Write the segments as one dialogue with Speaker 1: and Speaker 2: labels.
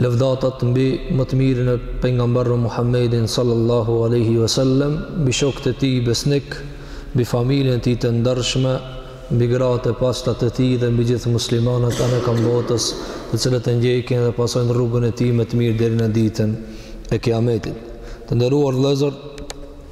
Speaker 1: Lëvdatat mbi më të mirin e Pejgamberve Muhammedin sallallahu alaihi wasallam, mbi shokët e tij besnik, mbi familjen e tij të ndershme, mbi gratë e pastra të tij dhe mbi gjithë muslimanët anëkam botës, të cilët e ndjekin dhe pasojnë rrugën e tij me të mirë deri në Ditën e Kiametit. Të nderuar vëllezër,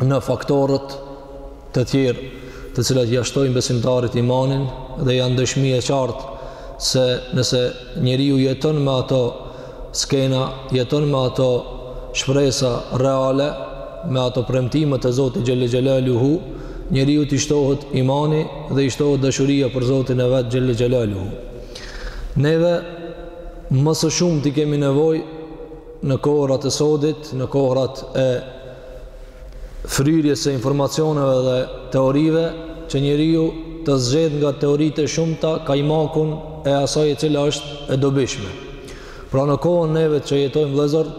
Speaker 1: në faktorët e tjerë të cilat ja shtojnë besimtarit imanin dhe janë dëshmi e qartë se nëse njeriu jeton me ato skena, jeton me ato shpresa reale, me ato premtimet e Zotit Xhelle Xhelaluhu, njeriut i shtohet imani dhe i shtohet dashuria për Zotin e vet Xhelle Xhelaluhu. Neve më së shumti kemi nevojë në kohërat e sodit, në kohërat e fryrjes së informacioneve dhe teorive që njeriu të zgjedh nga teoritë e shumta kajmakun e asaj e cila është e dobishme. Pra në kohën neve që jetojmë vëllazër,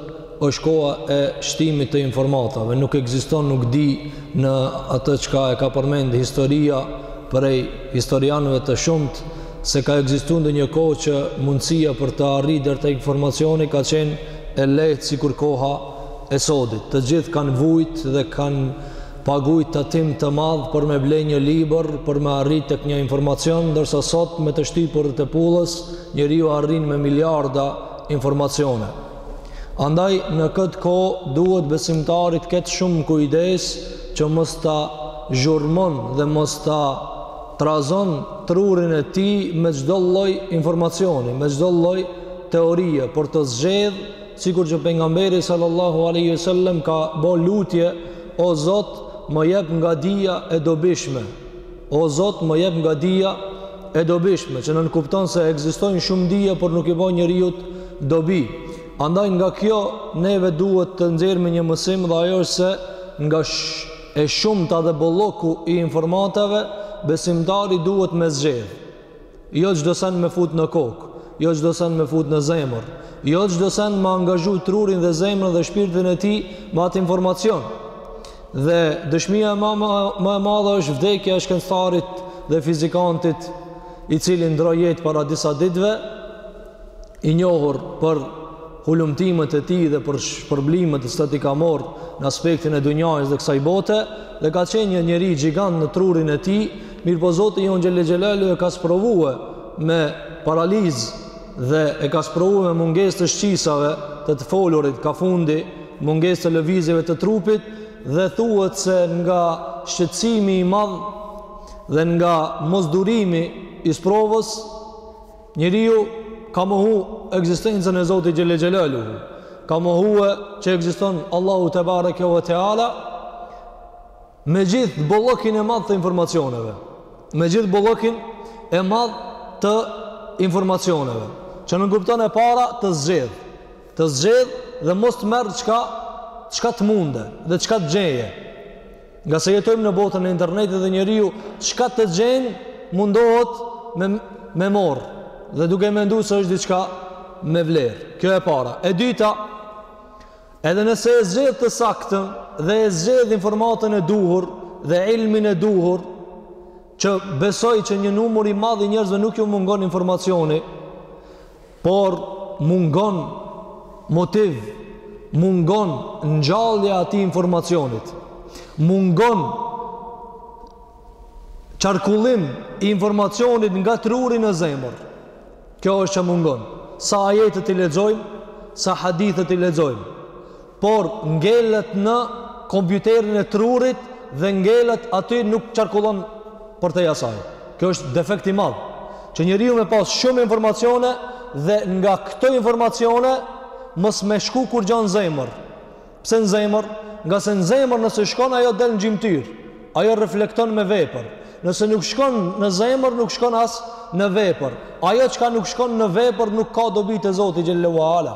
Speaker 1: është koha e shtimit të informatave, nuk ekziston, nuk di në atë çka e ka përmend historia prej historianëve të shumtë se ka ekzistu ndonjë kohë që mundësia për të arri deri te informacioni ka qenë e lehtë sikur koha e sodit të gjithë kanë vujt dhe kanë pagujt tatim të madh për me ble një libër për me arri tek një informacion ndërsa sot me të shtypur e pullës njeriu arrin me miliarda informacione andaj në këtë kohë duhet besimtari të ketë shumë kujdes që mos ta zhurmon dhe mos ta trazon trurin e tij me çdo lloj informacioni me çdo lloj teorie por të zgjedh Sikur që pejgamberi sallallahu alaihi wasallam ka bo lutje, o Zot, më jep nga dija e dobishme. O Zot, më jep nga dija e dobishme, që nënkupton se ekzistojnë shumë dije, por nuk i bën njeriut dobi. Andaj nga kjo neve duhet të nxjerrim një mësim dhe ajo është se nga e shumta dhe bolloku i informatave besimtari duhet me zgjedh. jo çdo send me fut në kokë, jo çdo send me fut në zemër, jo çdo sen me angazhu trurin dhe zemrën dhe shpirtin e tij me atë informacion. Dhe dëshmia ma e madhe është vdekja e shkencëtarit dhe fizikantit i cili ndroi jetë para disa ditëve i njohur për hulumtimet e tij dhe për shpërblimet që i ka marrë në aspektin e dunjasë dhe kësaj bote dhe ka qenë një njeri gjigant në trurin e tij, mirëpo Zoti jonë Xhelle Xhelaluhu e ka sprovue me paralizë dhe e ka sprovue me mungesë të shqisave të të folurit ka fundi, mungesë të lëvizjeve të trupit dhe thuhet se nga shqetësimi i madh dhe nga mosdurimi i sprovës, Njeriu ka mohu ekzistencën e Zotit Xhele Xhelaluhu, ka mohue që ekziston Allahu Tebareke ue Teala me gjithë bollokin e madh të informacioneve, me gjithë bollokin e madh të informacioneve, që nënkupton e para të zgjedh, të zgjedh dhe mos të merr çka, çka të munde dhe çka të gjeje. Ngase jetojmë në botën e internetit dhe njeriu çka të gjen mundohet me me morr dhe duke mendu se është diçka me vlerë. Kjo e para. E dyta, edhe nëse e zgjedh të saktën dhe e zgjedh informatën e duhur dhe ilmin e duhur, që besoj që një numër i madh i njerëzve nuk ju mungon informacioni, Por mungon motiv, mungon ngjallja e atij informacionit. Mungon qarkullimi i informacionit nga truri në zemër. Kjo është që mungon. Sa ajetet i lexojmë, sa hadithet i lexojmë. por ngelet në kompjuterin e trurit dhe ngelet aty nuk qarkullon përtej asaj. Kjo është defekt i madh, që njeriu me pas shumë informacione dhe nga këto informacione mos me shku kurgja në zemër. Pse në zemër? Ngase në zemër nëse shkon ajo del në gjymtyrë, ajo reflekton me vepër. Nëse nuk shkon në zemër, nuk shkon as në vepër. Ajo çka nuk shkon në vepër nuk ka dobi te Zoti xhele ue ala.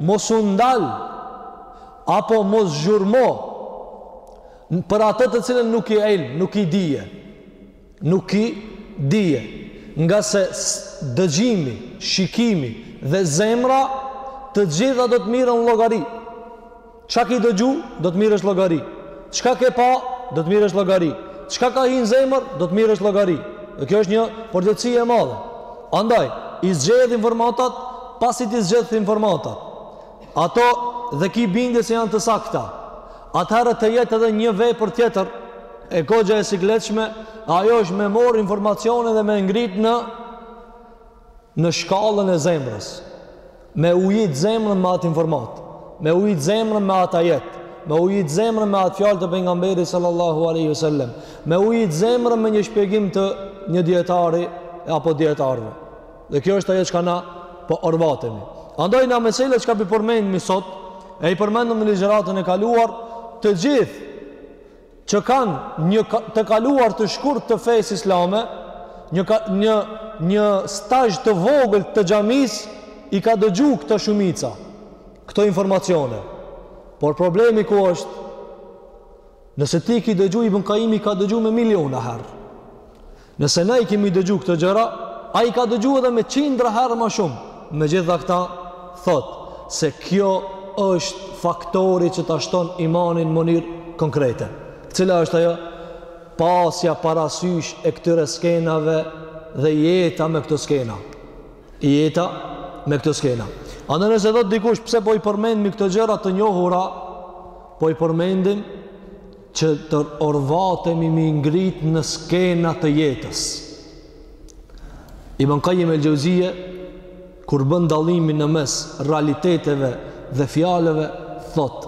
Speaker 1: Mos u ndal apo mos gjurmo për atë të cilën nuk ki ilm, nuk ki dije. Nuk ki dije. Ngase dëgjimi, shikimi dhe zemra të gjitha do të mirren llogari. Çka ki dëgju, do të mirresh llogari. Çka ke pa, do të mirresh llogari. Çka ka hi në zemër, do të mirresh llogari. Dhe kjo është një përgjegjësi e madhe. Andaj, i zgjedh informatat, pasi t'i zgjedh informatat. Ato dhe ki bindje se janë të sakta. Atëherë të jet edhe një vepër tjetër e goxha e sikletshme, ajo është me morr informacione dhe me ngrit në në shkallën e zemrës, me ujit zemrën me atë informat, me ujit zemrën me atë ajet, me ujit zemrën me atë fjalë të pejgamberit sallallahu alejhi ue selem, me ujit zemrën me një shpjegim të një dietari apo dietarëve. Dhe kjo është ajo çka na po orvatemi. Andaj na mesela çka pi përmendmi sot, e i përmendëm në ligjëratën e kaluar, të gjithë që kanë një të kaluar të shkurt të fesë islame, një një një stazh të vogël të xhamis i ka dëgju këto shumica, këto informacione. Por problemi ku është nëse ti ki dëgju Ibn Kajimi i ka dëgju me miliona herë. Nëse na i kemi dëgju këto gjëra, ai ka dëgju edhe me qindra herë ma shumë. Megjithëkëtë, thot, se kjo është faktori që ta shton imanin mënyrë konkrete. Cila është ajo? Pasja parasysh e këtyre skenave dhe jeta me këto skena. Jeta me këto skena. Andaj nëse thotë dikush pse po i përmendim këto gjëra të njohura, po i përmendim që të orvatemi m'i ngrit në skena të jetës. Ibn Kajim el-Xhevzije, kur bën dallimin në mes realiteteve dhe fjalëve, thot,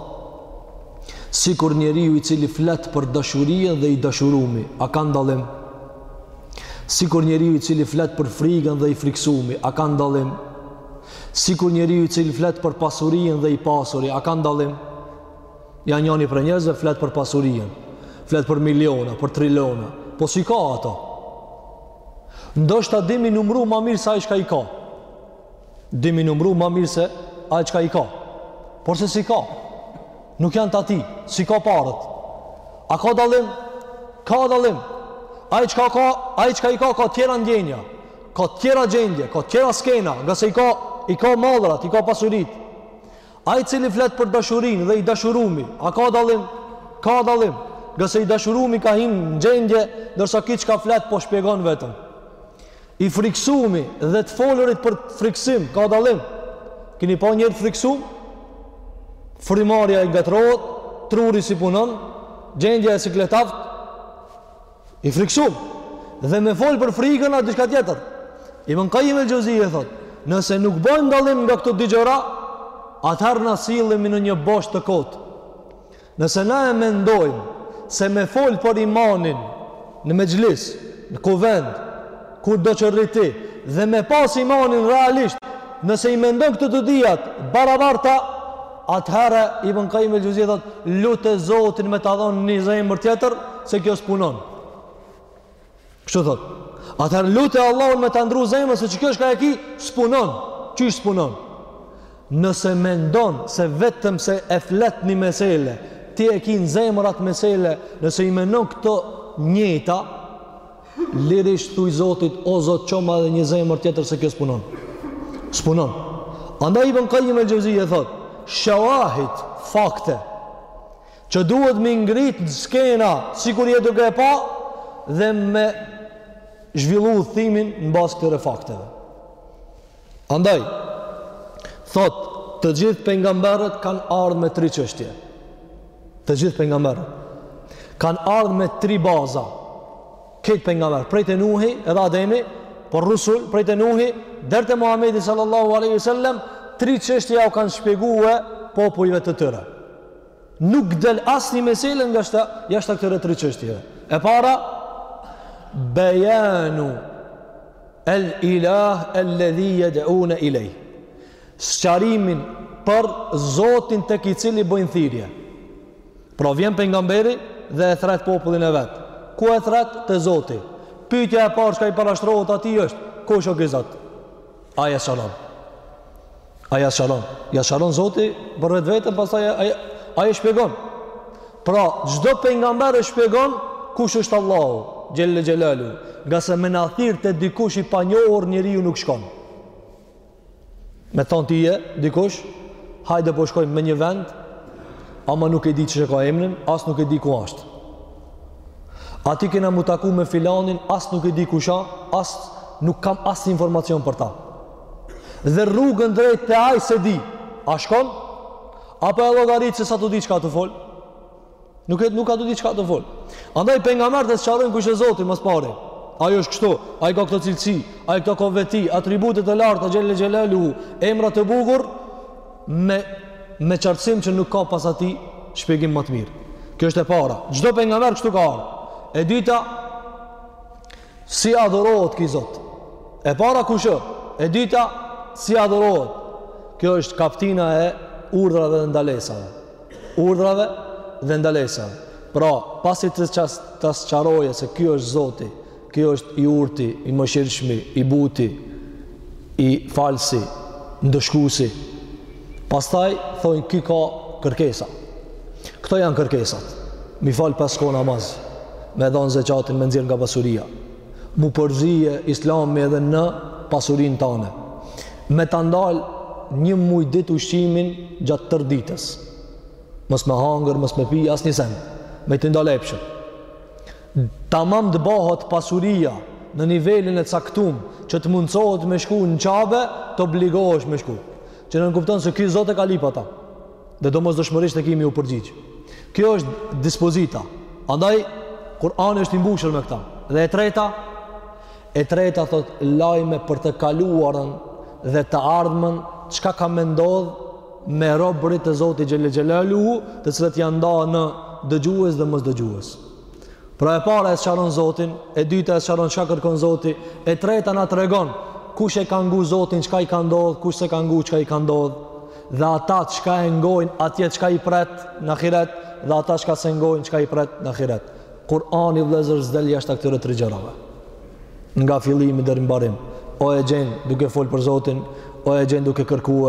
Speaker 1: sikur njeriu i cili flet për dashurien dhe i dashurumi, a kan dallim? Sikur njeriu i cili flet për frigën dhe i friksumi, a kan dallim? Sikur njeriu i cili flet për pasurien dhe i pasuri, a kan dallim? Ja njani prej njerëzve flet për pasurien, flet për miliona, për trilona, po s'i ka ato? Ndoshta di m'i numru ma mirë se ai shka i ka. Di m'i numru ma mirë se ai shka i ka. Por se s'i ka, nuk janë të atij, s'i ka paret. A ka dallim? Ka dallim. Ai shka, ka, ai shka i ka, ka tjera ndjenja, ka tjera gjendje, ka tjera skena, ngase i ka, i ka mallrat, i ka pasurit. Ai i cili flet për dashurinë dhe i dashurumi, a ka dallim? Ka dallim. Ngase i dashurumi ka hi në gjendje, ndërsa ky çka flet po shpjegon vetëm. I frikësumi dhe të folurit për frikësim, ka dallim. Keni pa njeri të frikësum? Frymëmarrja i ngatërrohet, truri s'i punon, gjendja e sikletaft, I frikësum dhe me fol për frigën a diçka tjetër. Ibn Qayyim el-Xhevzije thot, nëse nuk bojmë dallim nga këto dy gjëra, atëherë na sillemi në një bosht të kotë. Nëse na e mendojmë se me fol për imanin në mexhlis, në kuvend, kurdo që rritë dhe me pas imanin realisht, nëse i mendon këto të dyjat barabarta, Atëherë Ibn Qayyim el-Xhevzi thotë, "Lute Zotin me ta dhon një zemër tjetër, se kjo s'punon." Kështu thotë. Atëherë lute Allahun me ta ndru zemrën se qe kjo shka e ki, s'punon. Qysh s'punon. Nëse mendon se vetëm se e flet një mesele, ti e ki në zemër atë mesele, nëse i menon këto njëjta, Lirisht thuj Zotit, o Zot çoma edhe një zemër tjetër se kjo s'punon. S'punon. Andaj Ibn Qayyim el-Xhevzije thot, shawahid, fakte që duhet m'i ngrit në skena sikur je duke e pa dhe me zhvillu udhtimin në bazë këtyre fakteve. Andaj, thotë, të gjithë pengamberët kanë ardh me tri çështje. Të gjithë pengamberët. Kanë ardh me tri baza. Krejt pengamberët, prej te Nuhi edhe Ademi, por rusul, prej te Nuhi, deri te Muhammedi sallallahu aleyhi sallem, tri çështje ja u kanë shpjegue popujve të tyre. Nuk del asnjë mesele nga jashta, jashta këtyre tri çështjeve. E para, bejanu, El ilah elledhi jed'une ilejh. Sqarimin për Zotin tek i cili bëjnë thirje. Pra vjen pengamberi dhe e thret popullin e vet. Ku e thret te Zoti? Pytja e parë çka i parashtrohet atij është, kush o ki Zot? Ai e shalon. Ai e sqaron. Ja sqaron Zoti për vetveten, pastaj ai e shpjegon. Pra, çdo pengamber e shpjegon kush është Allahu, Xhelle Xhelalu, ngase me na thirr te dikush i panjohur njeriu nuk shkon. Me thonë ty dikush, hajde po shkojmë me një vend, ama nuk e di qysh e ka emrin, as nuk e di ku asht. Aty kena m'u taku me filanin, as nuk e di kush o, as nuk kam as informacion për ta. dhe rrugën drejt te ai s'e di a shkon apo e llogarit se s'osht tu dit çka o tu fol nuk e nuk o tu dit çka o tu fol andaj pengamberët e sqarojnë kush është Zoti më së pari ai është kështu ai ka këto cilësi ai këto ka veti atribute të larta xhelle xhelalu emra të bukur me me qartësim që nuk ka pas atij shpjegim më të mirë. Kjo është e para. Çdo pengamber kështu ka ardh. E dyta, Si adhurohet ki Zot? E para kush është? E dyta si adhurohet? Kjo është kaptina e urdhrave dhe ndalesave. Urdhrave dhe ndalesave. Pra, pasi të ças ta sqarojë se ky është Zoti, ky është i urti, i mëshirshmi, i buti, falësi, ndëshkuesi, Pastaj thonë ky ka kërkesa. Këto janë kërkesat. Me i fal pesë kohë namaz, me dhon zeqatin, me nxjerr nga pasuria. M'u përzie Islami edhe në pasurinë tane. Me ta ndal një muaj ditë ushqimin gjatë tërë ditës. Mos me hangër, mos me pi asnjë sen. Me t'i ndal epshet. Tamam të bahet pasuria në nivelin e caktum që të mundësohet me shku në Qabe të obligohesh me shku që nënkupton se ki Zot e ka lyp ata dhe domosdoshmërisht e ki me iu përgjigj kjo është dispozita andaj Kurani është i mbushur me këta dhe e treta e treta thot lajme për të kaluarën dhe të ardhmen çka ka me ndodh me robërit e Zotit Xhelle Xhelalu të cilët janë nda në dëgjues dhe mosdëgjues Pra e para e sqaron Zotin, e dyta e sqaron çka kërkon Zoti, e treta na tregon kush e ka ngu Zotin, çka i ka ndodh, kush s'e ka ngu, çka i ka ndodh. Dhe ata çka e ngojnë, atje çka i pret në ahiret, dhe ata çka s'e ngojnë, çka i pret në ahiret. Kur'ani vëllezër s'del jashtë këtyre tre gjërave. nga fillimi deri në mbarim. O e gjen duke fol për Zotin, o e gjen duke kërku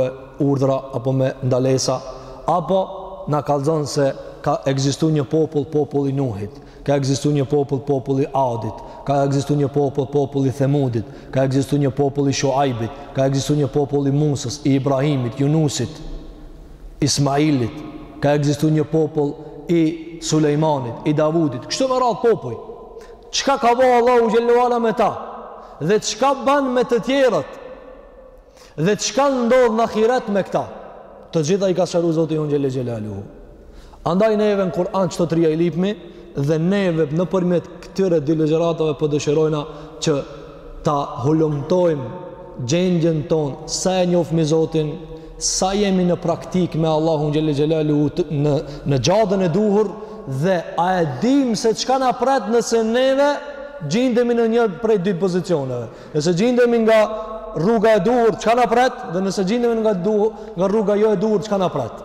Speaker 1: urdhra apo me ndalesa, apo na kallzon se ka ekzistu një popull, populli i Nuhit, ka ekzistu një popull, populli i Adit, ka ekzistu një popull, populli i Themudit, ka ekzistu një popull i Shuajbit, ka ekzistu një popull i Musës, i Ibrahimit, Junusit, Ismailit, ka ekzistu një popull i Sulejmanit, i Davudit, kështu me radhë popuj. Çka ka bo Allahu xhel-le ue ala me ta dhe çka ban me të tjerët dhe çka ndodh në ahiret me këta. Të gjitha i ka sqaru Zoti jonë xhelle xhelaluhu. Andaj neve në Kur'an qëto trija i lipmi dhe neve nëpërmjet këtyre dy ligjëratave po dëshirojna që ta hulumtojmë gjendjen tonë sa e njofmi Zotin sa jemi në praktik me Allahun xhelle xhelaluhu në xhaden e duhur dhe a e dim se çka na pret nëse neve gjindemi në një prej dy pozicioneve. Nëse gjindemi nga rruga e duhur, çka na pret? Dhe nëse gjindemi nga duhur, nga rruga jo e duhur, çka na pret?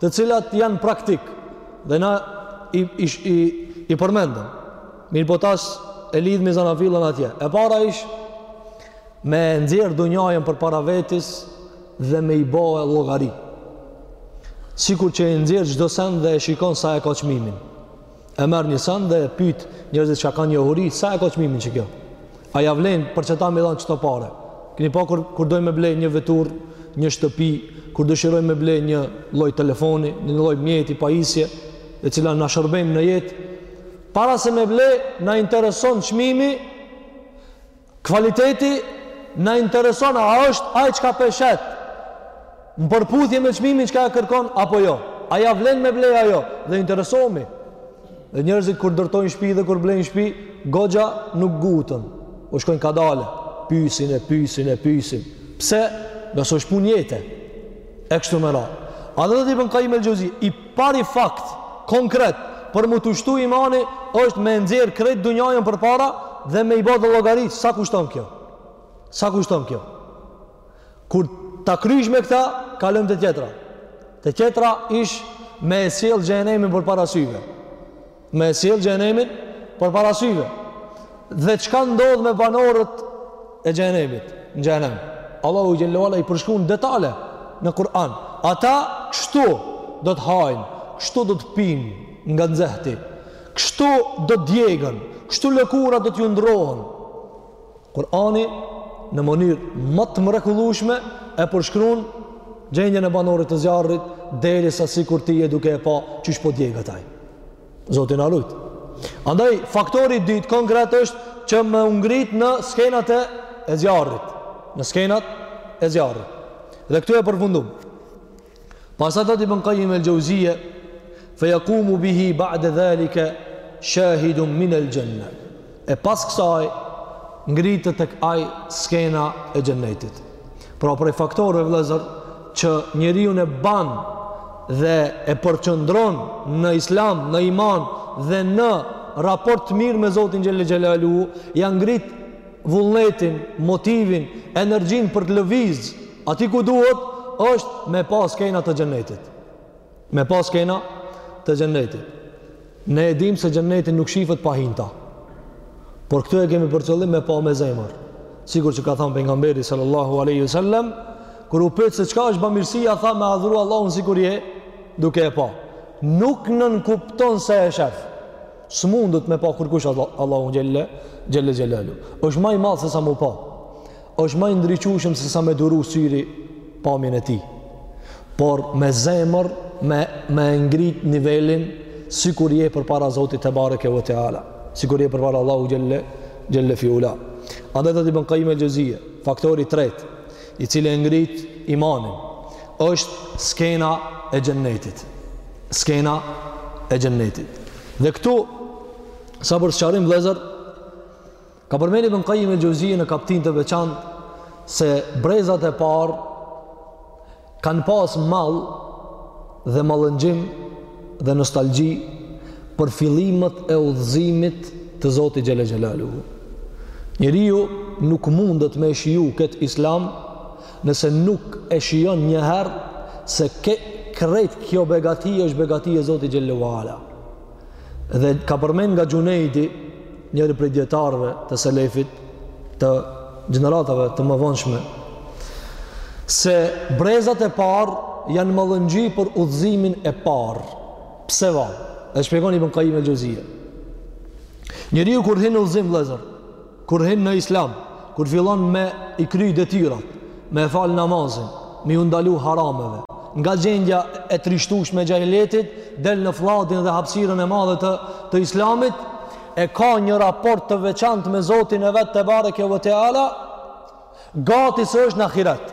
Speaker 1: të cilat janë praktik dhe na i i i, i përmendën. Mirëpo tash e lidhmi zanafillën atje. E para ish me e nxjerr dunjanë përpara vetes dhe me i bo llogari. Sikur që e nxjerr çdo send dhe e shikon sa e ka çmimin. e merr një send dhe e pyet njerëzit që kanë njohuri, sa e ka çmimin qikjo? A ia vlen për qeta me i dhan qëto pare? Keni pa kur kur dojmë me ble një vetur, një shtëpi, kur dëshirojmë me ble një lloj telefoni, një lloj mjeti pajisje, e cila na shërben në jetë, para se me ble, na intereson çmimi Kvaliteti na intereson a është ai çka p'e shet në përputhje me çmimin çka e kërkon apo jo. A ia vlen me ble a jo dhe interesohemi. Dhe njerëzit kur ndërtojnë shtëpi dhe kur blejnë shtëpi, goxha nuk nguten. Po shkojnë kadale, pyesin e pyesin e pyesin. Pse? Nga se osht punë jete. e kështu me radhë. Thotë Ibn Kajim el-Xheuzi i pari fakt konkret për me t'u shtu imani është me e nxjerr krejt dunjanë përpara dhe me i bë llogari sa kushton kjo. Sa kushton kjo? Kur ta kryjsh me këta, kalojmë te tjetra. Te tjetra ish me e sjell xhehenemin përpara syve. Me e sjellë xhenemin përpara syve. Dhe çka ndodh me banorët e xhenemit, në xhenem. Allahu xhelle ve ala i përshkrun detale në Kur'an. Ata kështu do të hajnë, kështu do të pinë nga nxehti. Kështu do të djegën, kështu lëkura do të ju ndrohen. Kurani në mënyrë ma të mrekullueshme e përshkrun gjendjen e banorit të zjarrit derisa sikur ti je duke e pa qysh po djeg ata. Zoti na rujt. Andaj faktori i dytë konkret është që me u ngrit në skenat e e zjarrit, në skenat e zjarrit. Dhe këtu e përfundum. Pastaj thotë Ibn Qayyim el-Jauziyje, "Fa yaqumu bihi ba'da zalika shahidun min al-janna." E pas kësaj ngritet tek ai skena e xhennetit. Pra prej faktorëve vëllezër që njeriun e ban dhe e përqendron në islam, në iman dhe në raport të mirë me Zotin xhelle xhelalu, ja ngrit vullnetin, motivin, energjinë për të lëviz Aty ku duhet është me pa skena të xhennetit. Me pa skena të xhennetit. Ne e dimë se xhenneti nuk shifet pa hi n'ta. Por këtë e kemi për qëllim me pa me zemër. Sikur që ka thanë pejgamberi sallallahu alejhi ve sellem, kur u pyet se çka është bamirësia, tha me adhuru Allahun sikur je duke e pa. Nuk nënkupton se e shef. S'mundet me pa kurkush Allahun xhelle, xhelle xhelalu. është ma i madh se sa m'u pa. Është ma i ndriçushëm se sa me duru syri pamjen e tij. Por me zemër me e ngrit nivelin sikur je përpara Zotit tebareke ve teala, sikur je përpara Allahu xhelle xhelle fi ula. Andaj thotë Ibn Qayyim el-Jauziyje, faktori i tretë, i cili e ngrit imanin, është skena e xhennetit. Skena e xhennetit. Dhe këtu sa për sqarim vëllezër Ka përmend Ibn Qayyim el-Jauziyje në kaptinë të veçantë se brezat e parë kanë pas mall dhe mallëngjim dhe nostalgji për fillimet e udhëzimit të Zotit Xhelle Xhelalu. Njeriu nuk mundet me e shiju këtë islam nëse nuk e shijon njëherë se ke, krejt kjo begati është begati e Zotit Xhelle Xhelalu. Dhe ka përmend nga Xhunejdi, njëri prej dietarëve të selefit të gjeneratave të mëvonshme, se brezat e parë janë mallëngjy për udhëzimin e parë. Pse va? E shpjegon Ibn Qayyim el-Jauziyje. Njeriu kur hin n'udhëzim vëllezër, Kur hin në Islam, kur fillon me i kry detyra, me e fal namazin, me ju ndalu harameve, nga gjendja e trishtueshme e xhahiletit del në flladin dhe hapësirën e madhe të të Islamit, e ka një raport të veçantë me Zotin e vet tebareke ve teala, Gati se është në ahiret.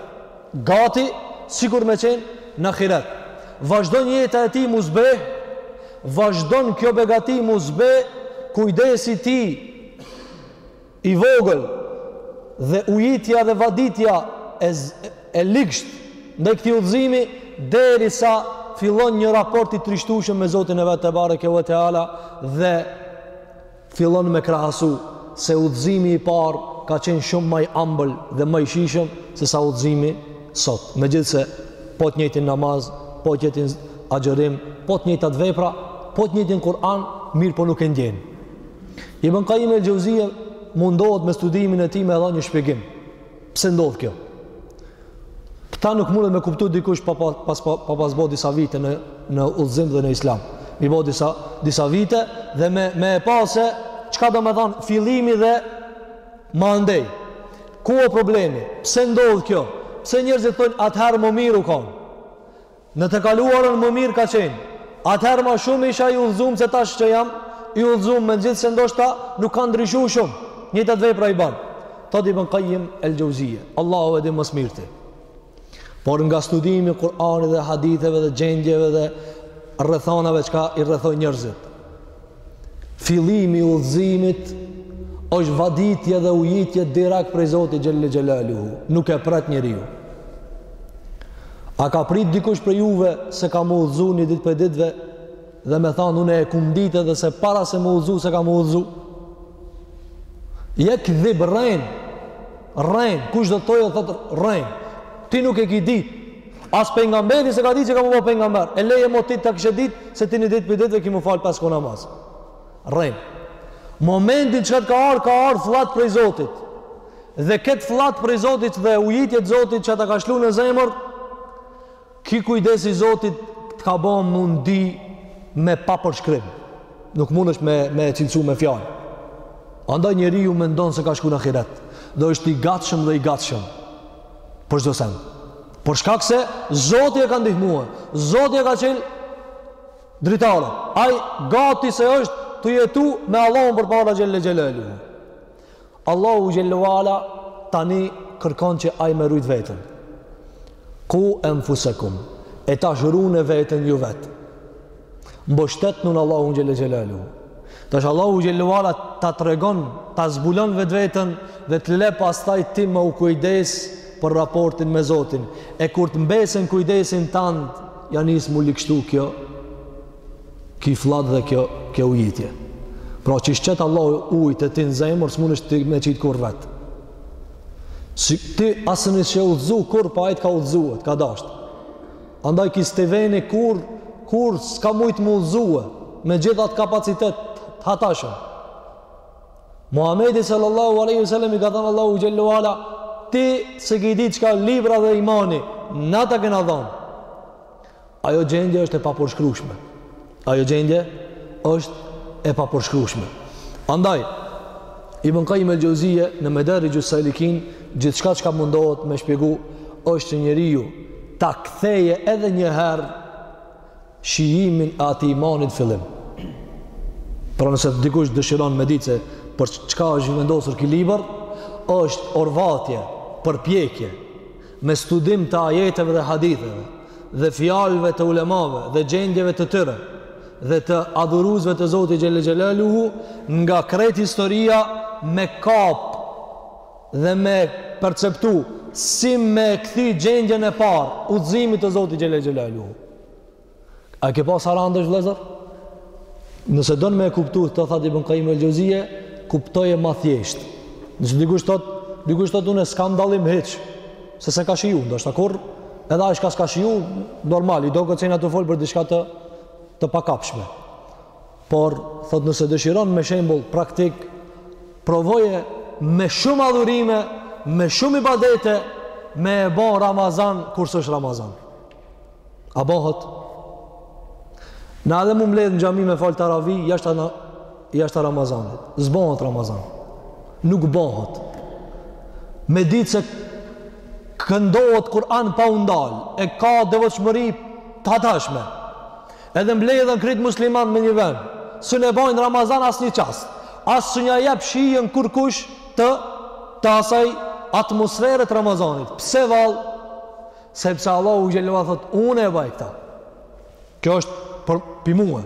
Speaker 1: Gati sikur me qenë në ahiret. Vazhdon jeta e tij m'u zbe, vazhdon kjo begati m'u zbe, kujdesi i tij i vogël dhe ujitja dhe vaditja e, e ligshtë ndaj këtij udhëzimi derisa fillon një raport i trishtueshëm me Zotin e vet tebareke ve teala dhe fillon me krahasu se udhëzimi i parë ka qenë shumë ma i ambël dhe ma i shijshëm se sa udhëzimi sot. Megjithëse po të njëjtin namaz, po të njëjtin agjërim, po të njëjtat vepra, po të njëjtin Kur'an, mirëpo nuk e ndjen. Ibn Kajim el-Xheuzije mundohet me studimin e tij me dha një shpjegim. Pse ndodh kjo? Këta nuk munet me kuptu dikush pa pas, pas, pa pas bo disa vite në, në udhëzim dhe në islam. Me i bo disa, disa vite dhe me, me e pa se çka domethanë fillimi dhe mandej. Ku o problemi? Pse ndodh kjo? Pse njerëzit thojnë atëherë mo mirë u konë? Në të kaluarën më mirë ka qenë. Atëherë ma shumë isha i udhëzum se tash që jam i udhëzum megjithëse ndoshta nuk ka ndryshu shumë. Njëjtat vepra i ban. Thotë Ibn Kajim el-Xheuzije. Allahu e mëshiroftë. Por nga studimi i Kur'anit dhe haditheve dhe gjendjeve dhe rrethanave çka i rrethojnë njerëzit. Fillimi i udhëzimit është vaditje dhe ujitje direkt prej Zotit xhel-le xhelaluhu. Nuk e pret njeriu. A ka prit dikush prej juve se ka m'u udhëzu një ditë prej ditëve dhe me thanë une e kum dit edhe se para se m'u udhëzu se kam m'u udhëzu? Jekdhib rren, rren, kushdo t'jetë e thotë rren, ti nuk e ki dit, As pejgamberi s'e ka dit që ka m'u ba pejgamber. E lëre mo ti ta kishe dit se ti ni ditë prej ditëve ki me fal pesë kohë namaz. Rren. Momentin çka të ka ardh, ka ardh fllad prej Zotit. Dhe kët fllad prej Zotit dhe ujitje të Zotit që ta ka lshu në zemër, ki kujdes i Zotit të ka ba m'u ndi me papërshkrim. Nuk mundesh me me cilësu me fjalë. Andaj njeriu mendon se ka shku në ahiret. Dhe është i gatshëm dhe i gatshëm. për çdo sen. Për shkak se Zoti e ka ndihmuar, Zoti ia ka çel dritaret. Ai gati se është tu jetu me Allahun përpara xhel-le xhelaluhu. Allahu xhel-le ue ala tani kërkon që ai me rujt veten. Ku enfusekum? E tash rune veten ju vetë. Mbështetun në Allahun xhelle xhelaluhu. Tash Allahu xhelle ve ala ta tregon, ta zbulon vetveten dhe të le pastaj ti me u kujdes për raportin me Zotin. E kur të mbes n'kujdesin tand, ia nis m'u ligshtu kjo. Ky fllad dhe kjo kjo ujitje. Pra qysh qet Allahu ujë te ti në zemër, s'mun është ti me qitë kurrë vetë. S'je ti as nis me u udhëzu kurrë, po Ai të ka udhëzu, ka dashtë. Andaj ky Stiveni kurrë, kurrë s'ka mujtë m'u udhëzue, me gjithë at kapacitet të hatashëm. Muhamedi sallallahu aleyhi ve sellem i ka thënë Allahu xhelle ve ala, ti s'e ki ditë çka libri dhe imani, na ta kena dhënë. Ajo gjendje është e papërshkrushme. Ajo gjendje është e papërshkrueshme. Andaj Ibn Kajjim el-Xhevzije në Medarixhus-Salikin gjithçka çka mundohet me shpjegu është që njeriu ta kthejë edhe një herë shijimin e atij imanit n'fillim. Pra nëse dikush dëshiron me ditë se për çka është vendosur ky libër, është orvatje, përpjekje me studim të ajeteve dhe haditheve dhe fjalëve të ulemave dhe gjendjeve të tyre dhe të adhuruesve të Zotit xhelle xhelaluhu nga krejt historia me kap dhe me perceptu si me kthi gjendjen e parë t'udhëzimit të Zotit xhelle xhelaluhu a ke pas ma randë vëllazër nëse don me e kuptu thotë Ibn Kajjim el-Xhevzije kuptoje ma thjesht nëse dikush thot dikush thot unë s'kam dallim hiç se s'e ka shiju, ndoshta kurrë edhe ai çka s'ka shiju, normal, i doket që jena tu folë për diçka të, të pakapshme. Por, thot nëse dëshiron me shembull praktik, provoje me shumë adhurime, me shumë ibadete, me e bo Ramazan, kur s'është Ramazan. A bohet? Na edhe m'u mbledhë në xhami me falë taravi, jashtë, jashtë Ramazanit. S'bohet Ramazan. Nuk bohet. Me ditë se këndohet Kur'an pa u ndalë, e ka devotshmëri të hatashme. Edhe mblidhen krejt muslimanët në një vend, s'na e bojnë Ramazan asnjë ças, as s'na e jep shijen kurkush të, të asaj atmosfere t'Ramazanit. Pse vallë? Sepse Allahu xhelle ve ala thot, unë e baj këta. Kjo është prej mue.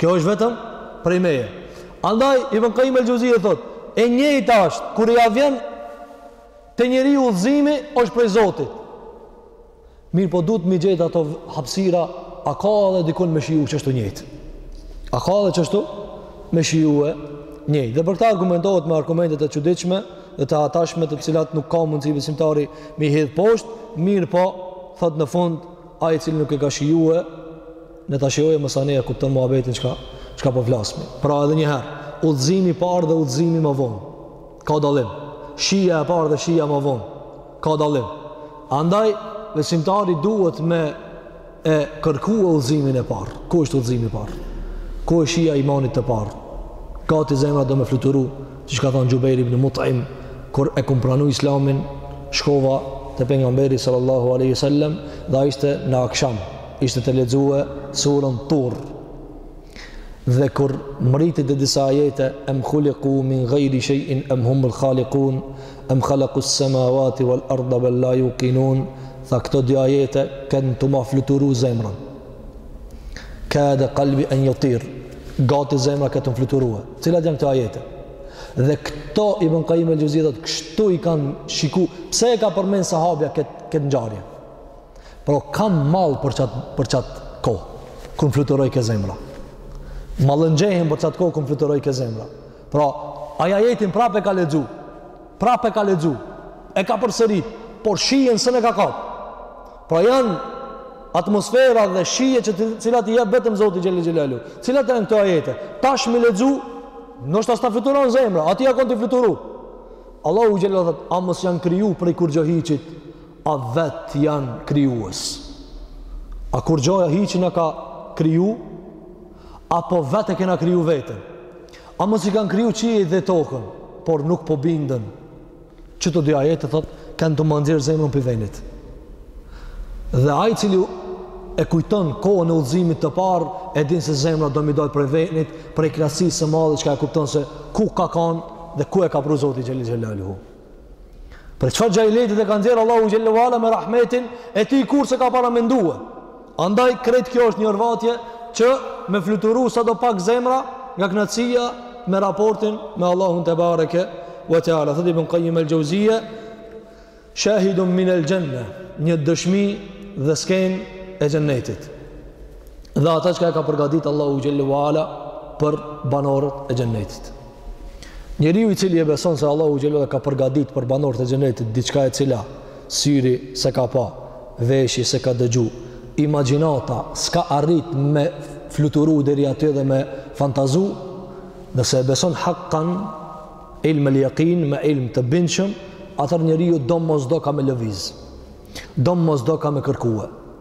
Speaker 1: Kjo është vetëm prej meje. Andaj, Ibn Kajjim el-Xhevzije thot, e njejta ashtë, kur ia vjen te njeriu udhëzimi, është prej Zotit. Mirëpo duhet me i gjetë ato hapsira, a ka edhe dikun me shiju qashtu njejtë. A ka edhe qashtu me shiju e njejtë. Dhe për këta argumentohet me argumente të çuditshme, dhe të atashme të cilat nuk ka mundësi besimtari me i hedhë poshtë, mirëpo, thot në fund, ai cili nuk e ka shijue, ne ta shijojë, masani e kupton muhabetin çka, çka po flasmi. Pra edhe njëherë, udhëzimi i parë dhe udhëzimi më vonë, ka dallim. Shija e parë dhe shija më vonë, ka dallim. Andaj, besimtari duhet me e kërkua udhëzimin e parë. Ku është udhëzimi i parë? Ku është shija e imanit të parë? Gati zemra do me fluturu, siç ka thanë Xhubejr ibn Mut'im, kur e kum pranu Islamin, shkova te pejgamberi sallallahu alaihi wasallam dhe ai ishte në aksham, ishte tu lexue surën Tur. Dhe kur mrriti te disa ajete, em khuliqu min ghairi shay'in am humul khaliqun, Em khalakus semawati wal arda bel la yuqinun tha këto dy ajete ken tu ma fluturu zemrën. Kada qalbi an yatir. Gati zemra ke tu m'fluturue. Cilat janë këto ajete? Dhe këto Ibn Qayyim el-Xheuzi thotë kështu i kanë shiku. Pse e ka përmend sahabja këtë këtë ngjarje? Por kam mall për qat për qat kohë kur m'fluturojke zemra. Mallëngjehem për qat kohë kur m'fluturojke zemra. Pra, ai ajetin prapë e ka lexu. Prapë e ka lexu. E ka përsërit, por shijen s'e ka kap. Pra janë atmosfera dhe shije që të cilat i jep vetëm Zoti xhel-le xhelaluhu. Cilat janë këto ajete? Tash me i lexu, ndoshta s'ta fluturon zemra, atij ja kanë tu fluturu. Allahu xhelel thot, a mos janë kriju prej kurgjë hiçit? A vet janë krijues? A kurgjoja hiçi na ka kriju? Apo vetë e kena kriju vetën? A mos i kanë kriju qiejt dhe tokën, por nuk po binden. Qëto dy ajete thot, ken tu ma nxjerrë zemrën prej venit. Dhe ai cili e kujton kohën e udhëzimit të parë, e din se zemra do me i dalë prej venit, prej knaqësisë së madhe, çka e kupton se ku ka kanë dhe ku e ka pru Zoti xhel-le xhelaluhu. Prej çfarë xhahilijetit e ka nxjerr Allahu xhel-le ue ala me rahmetin e tij, kurrë s'e ka paramendue. Andaj krejt kjo është një rvatje që me fluturu sa do pak zemra nga kënaqësia me raportin me Allahun te bareke ve teala. Thot Ibn Qayyim al-Jauziyja shahidun min al-janna, një dëshmi dhe sken e xhennetit. Dhe ata çka e ka përgatit Allahu xhel-le ue ala për banorët e xhennetit. Njeriu i cili e beson se Allahu xhel-le ue ala ka përgatit për banorët e xhenetit diçka e cila syri s'e ka pa, veshi s'e ka dëgju, imagjinata s'ka arrit me fluturu deri aty dhe me fantazu, nëse e beson haqqan ilm el yaqin me ilm të bindshëm, atër njeriu domosdo ka me lëviz. Domosdo ka me kërkue.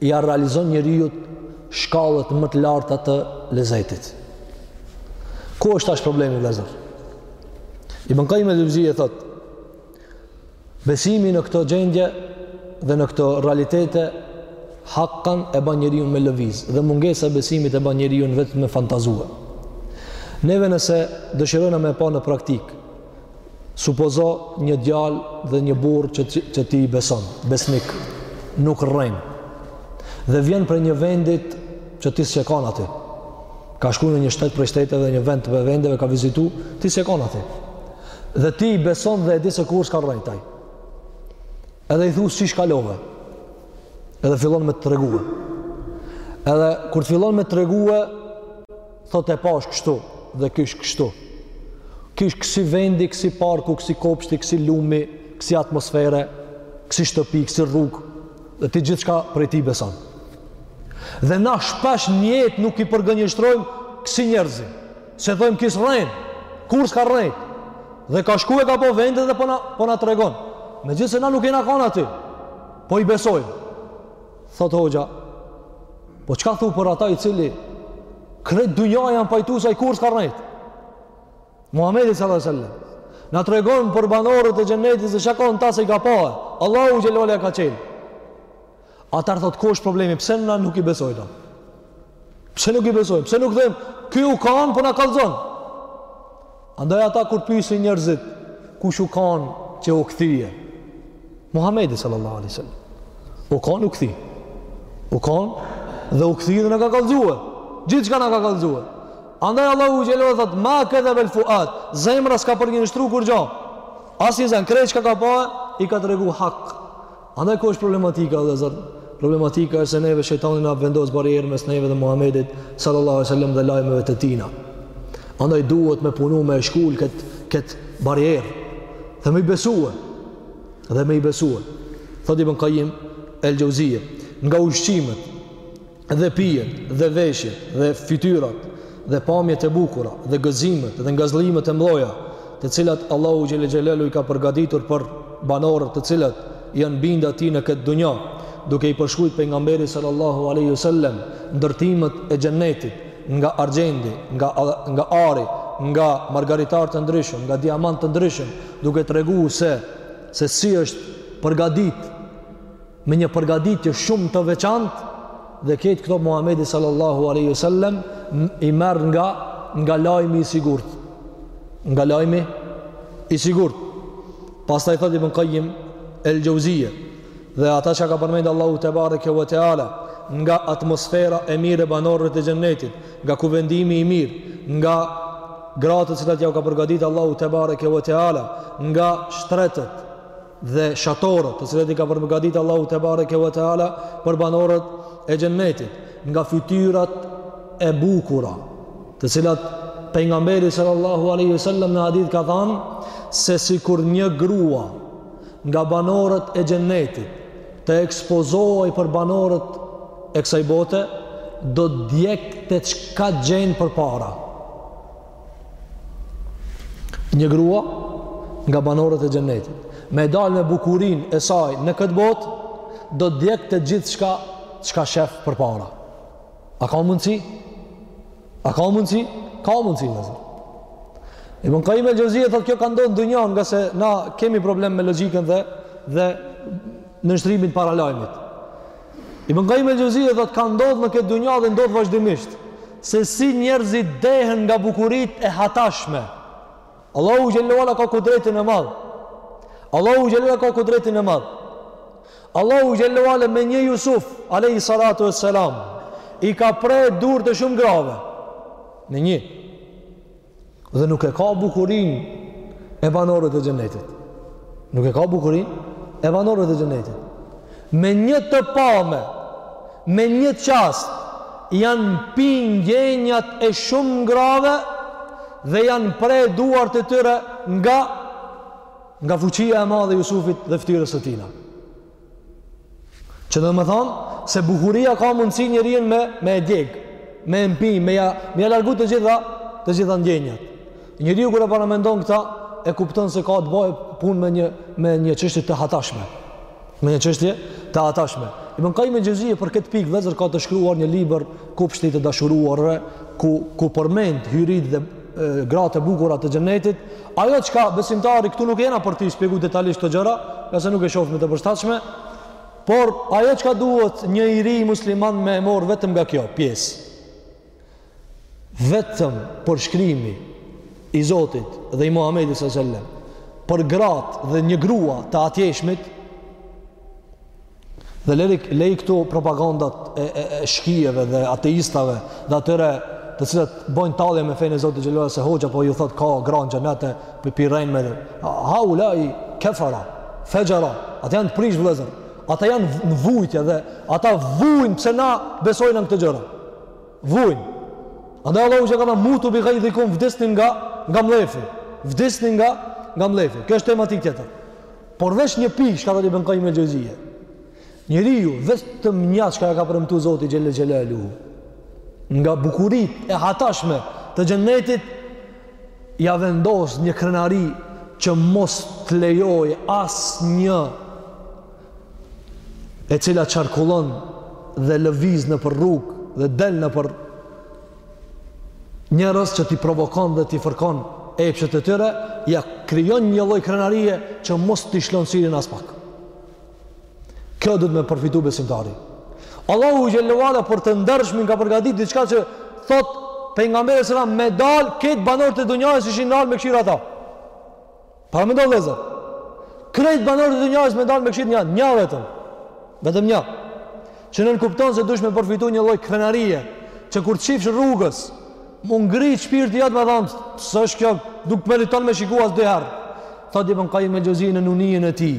Speaker 1: ia realizon njeriut shkallët më të larta të lezetit. Ku është tash problemi vëllazër? Ibn Kajim el Xhevzije thot Besimi në këto gjendje dhe në këto realitete Hakkan e ban njeriun me lëviz Dhe mungesa besimit e ban njeriun vetëm me fantazue Neve nëse dëshirojna me pa në praktikë Supozo një djalë dhe një burrë që, që ti i beson, besnik, nuk rren. Dhe vjen prej një vendit që ti s'je kanë aty. Ka shku në një shtet prej shteteve, një vend prej vendeve, ka vizitu, ti s'je kanë aty. Dhe ti i beson dhe e di se kurr s'ka rrejt aj. Edhe i thu si kalove. Edhe fillon me të tregue. Edhe kur të fillon me të tregue, Thotë e pashë kështu dhe kish kështu. Kish kësi vendi, kësi parku, kësi kopshti, kësi lumi, kësi atmosfere, kësi shtëpi, kësi rrugë, dhe ti gjithçka prej tij i beson. Dhe na shpeshherë nuk i përgënjeshtrojmë kësi njerëzi. Se thojmë ky s'rren, kurr s'ka rrejtë. Dhe ka shku e ka pa vendet dhe po na, po na tregon. Megjithëse na nuk jena kanë aty, po i besojmë. Thotë hoxha, po çka thu për ata i cili krejt dunjaja u pajtu se ai kurr s'ka rrejt. Muhammedi s.a.s. Na tregon për banorët e xhenetit dhe se u kan atje se i ka pa he. Allahu xhele xhelaluhu e ka çu. Atëherë thotë, ku është problemi, pse na nuk i besojna? Pse nuk i besojmë? Pse nuk them, ky u kanë, po na kallzon. Andaj atëherë kur pyesin njerëzit, kush u kanë që u kthye? Muhamedi sallallahu alaihi wasallam. U kanë u kthy. U kanë dhe u kthi dhe na ka kallzue. Gjithçka na ka kallzue. Andaj Allahu xhele xhelaluhu thotë, ma kedhebel fuad, zemra s'ka përgënjeshtru kurrgjo. Asnjë sen, krejt çka ka pa, i ka tregu hak. Andaj ku është problematika vëllezër? Problematika është se neve shejtani na vendos barrierë mes neve dhe Muhamedit sallallahu alaihi wasallam dhe lajmeve të tina. Andaj duhet me punu me e shkul kët kët barrierë dhe me i besue dhe me i besue. Thotë Ibn Qayyim el-Jauziyje nga ushqimet dhe pijet, dhe veshjet, dhe fytyrat, dhe pamjet e bukura, dhe gëzimet, dhe ngazëllimet e mdhoja, të cilat Allahu Xhele Xhelaluhu i ka përgaditur për banorët të cilat jan bind atij në këtë dunja, duke i përshkru pejgamberi sallallahu aleyhi sallem, ndërtimet e xhennetit, nga argjendi, nga, nga ari, nga margaritarë të ndryshëm, nga diamantë të ndryshëm, duke tregu se, se si është përgadit, me një përgatitje shumë të veçantë dhe këtë këto Muhamedi sallallahu alaihi wasallam i merr nga nga lajmi i sigurt. Nga lajmi i sigurt. Pastaj thotë Ibn Qayyim el Jauziyje dhe ata qa ka përmendë Allahu te bareke ve teala nga atmosfera e mirë e banorëve të xhennetit, nga kuvendimi i mirë, nga gratë të cilat ja u ka përgatitur Allahu te bareke ve teala, nga shtretët dhe shatorët të cilat i ka përgatitur Allahu te bareke ve teala për banorët e xhennetit nga fytyrat e bukura të cilat pejgamberi sallallahu alaihi wasallam në hadith ka thënë se sikur një grua nga banorët e xhennetit të ekspozohej për banorët e kësaj bote do të djekte çka gjen përpara Një grua nga banorët e xhennetit, me dalë me bukurinë e saj në këtë botë, do të djekte gjithçka çka shef përpara. A ka mundësi? A ka mundësi? Ka mundësi, vëllazë. Ibn Qayyim el Jauziyje thotë kjo ka ndodh në dunja ngase na kemi problem me logjikën dhe dhe nënshtrimin para lajmit. Ibn Qayyim el Jauziyje thotë ka ndodh në këtë dunja dhe ndodh vazhdimisht se si njerëzit dehen nga bukuritë e hatashme. Allahu xhallahu ala ka kudretin e madh. Allahu xhallahu ala ka kudretin e madh. Allahu xhallahu ala me një Yusuf alayhi salatu wassalam i ka pre durtë e shumë grave. Me një. Dhe nuk e ka bukurinë e banorëve të xhennetit. Nuk e ka bukurinë e banorëve të xhennetit. Me një të pame, me një çast, janë mpi ndjenjat e shumë grave dhe janë pre duart e tyre nga nga fuqia e madhe e Jusufit dhe ftyrës së tina. Që domethonë, se bukuria ka mundësi njeriun me, me e djegë, me e mpi, me ja, me ja largu të gjitha, të gjitha ndjenjat. Njeriu kur e paramendon këta, e kupton se ka të bëjë punë me një, me një çështje të hatashme. Me një çështje të hatashme. Ibn Qayyim el Jauziyje për këtë pikë, vllezër ka të shkruar një libër Kopshti i të dashuruarve, ku, ku përmend hyrit dhe e, gratë e bukura të xhennetit, Ajo çka besimtari këtu nuk jena për t'i shpjegu detajisht këto gjëra, ngase nuk e shoh me të përshtatshme, por ajo çka duhet një i ri musliman me e marr vetëm nga kjo pjesë. Vetëm përshkrimi i Zotit dhe i Muhamedit sallallahu alajhi wasallam për gratë dhe një grua të atjeshmit Dhe lej këto propagandat e, e, e shkijeve dhe ateistave dhe atyre të cilët bojnë tallje me fenë e Zotit xhele ue ala se hoxha po ju thotë ka gra në xhenete për pirejnë me dhe haulai kefera fexhera ata janë të prishë vëllezër ata janë në vujtje dhe ata vujnë pse na besojmë në këto gjëra vujnë andaj Allahu çka tha mutu bi gajdhikum vdisni nga nga mllefi vdisni nga nga mllefi kjo është tematikë tjetër Por veç një pikë çka thotë Ibn Qayyim el-Xhevzije. Njeriu vetëm një çka ja ka premtu Zoti xhele xhelaluhu. Nga bukuritë e hatashme të xhennetit ja vendos një krenari që mos të lejojë asnjë e cila qarkullon dhe lëviz nëpër rrugë dhe del nëpër njerëz që t'i provokon dhe t'i fërkon epshet e tyre, ja krijon një lloj krenarie që mos t'i shlon syrin aspak. Kjo duhet me përfitu besimtari. Allahu xhele ue ala për të ndershmit ka përgatit diçka që thotë Pejgamberi me dal këta banorët e dunjasë ishin nal me kshyr ata. Paramendo vëllezër. Krejt banorët e dynjasë me dalë me kshyr një, një vetëm. Vetëm një. Që nënkupton se duhesh me përfitu një lloj krenarie. Që kur të shifsh rrugës, m'u ngrit shpirti jat me thanë, ç'është kjo, nuk meriton me shiku as dy herë. Tha Ibn Qayyim el-Xhevzi në Nunijen e tij.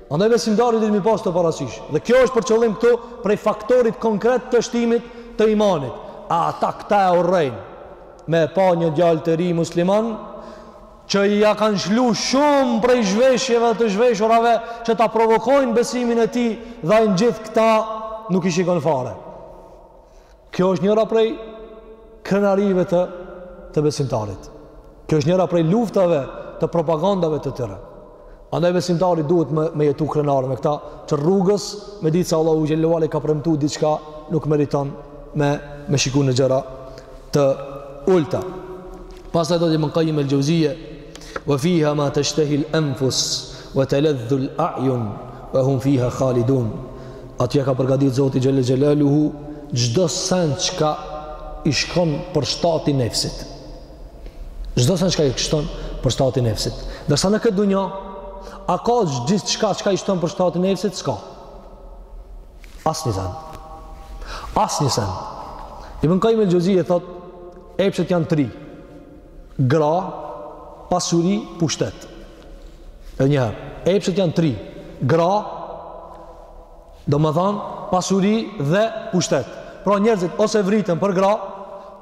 Speaker 1: Andaj besimtari duhet m'i pas të parasysh. Dhe kjo është për qëllim këtu prej faktorit konkret të shtimit të imanit. A ata këta e urrejnë me e pa një djalë të ri musliman që ja kanë shlu shumë prej zhveshjeve dhe të zhveshurave që ta provokojnë besimin e tij dhe ai në gjithë këta nuk i shikon fare. Kjo është njëra prej krenarive të, të besimtarit. Kjo është njëra prej luftave të propagandave të tyre. Andaj besimtari duhet me, me jetu krenar me këta, që rrugës me ditë se Allahu xhele ue ala ka premtu diçka nuk meriton me, me shiku në gjëra të ulta. Pastaj thotë Ibn Qayyim el-Xhevzije, wa fiha ma tashtahi al-anfus wa taladhu al-a'yun wa hum fiha khalidun. Atje ka përgatit Zoti xhele xhelaluhu çdo sen çka i shkon për shtati nefsit. Çdo sen çka i shkon për shtati nefsit. Ndërsa në këtë dunja a ka gjithçka çka i shkon për shtati nefsit, s'ka. Asnjë sen. Asnjë sen. Ibn Qayyim el-Xhevzije thotë, epshet janë tri. Gra, pasuri, pushtet. Edhe një herë. Epshet janë tri. Gra, domethanë, pasuri dhe pushtet. Pra njerëzit ose vriten për gra,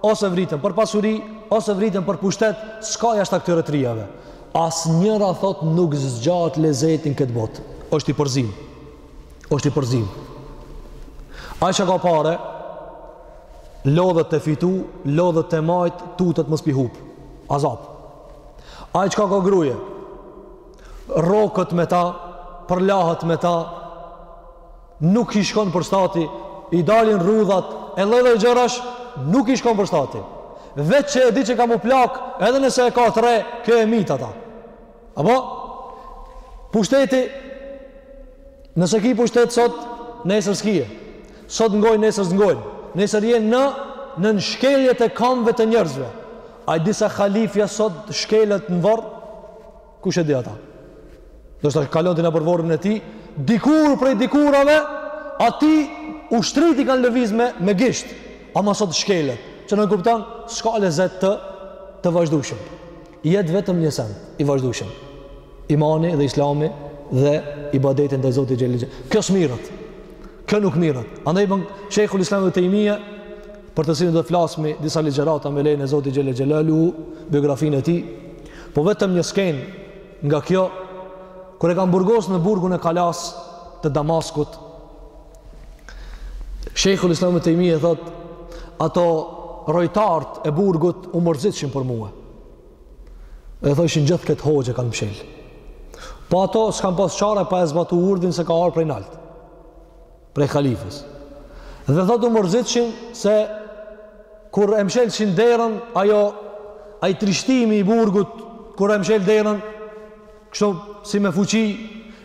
Speaker 1: ose vriten për pasuri, ose vriten për pushtet, s'ka jashtë këtyre trijave. Asnjëra thotë nuk zgjat lezeti n'këtë botë. Është i përzim. Është i përzim. Ai që ka pare, lodhet t'e fitu, lodhet t'e majt, tutet mos p'i hup. Azap. Ai çka ka gruje? Rroket me ta, përlahet me ta, nuk i shkon për stati, i dalin rrudhat, e lloj-lloj gjërash, nuk i shkon për stati. Veç që e di që ka m'u plak, edhe nëse e ka tre, kjo e myt ata. Apo, pushteti, nëse ki pushtet sot, nesër s'ki e. Sot t'ngojnë, nesër s't'ngojnë. Nesër je në, nën shkeljet e kambve të njerëzve. Ai, disa, halifja sot shkelet në vorr? Kush e di ata? Ndoshta kalon te në për vorrin e tij, dikur prej dikurave, atij ushtritë i kanë lëviz me, me gisht, ama sot shkelet. Që nënkupton, s'ka lezet të, të vazhdueshëm. Jetë vetëm një send i vazhdueshëm. Imani dhe Islami dhe ibadeti ndaj Zotit xhel-le xhel. Kjo s'mirret. Kjo nuk mirret. Andaj ibn Shejhul Islam ibn Tejmije për të cilin do të flasim disa ligjërata me lejen e Zotit xhel-le xhelaluhu biografinë e tij. Po vetëm një skenë nga kjo kur e kanë burgos në burgun e kalasë të Damaskut Shejhul Islam ibn Tejmije thotë, ato rojtarët e burgut u mërzitshin për mua. E thoshin gjithë këtë hoxhë e kanë mshel. Po ato s'kanë pas çare pa e zbatu urdhrin se ka ardh prej nalt. Prej halifes. Dhe thotë u mërzitshin se kur e mshelshin derën, ajo, ai trishtimi i burgut, kur e mshel derën, Kështu si me fuqi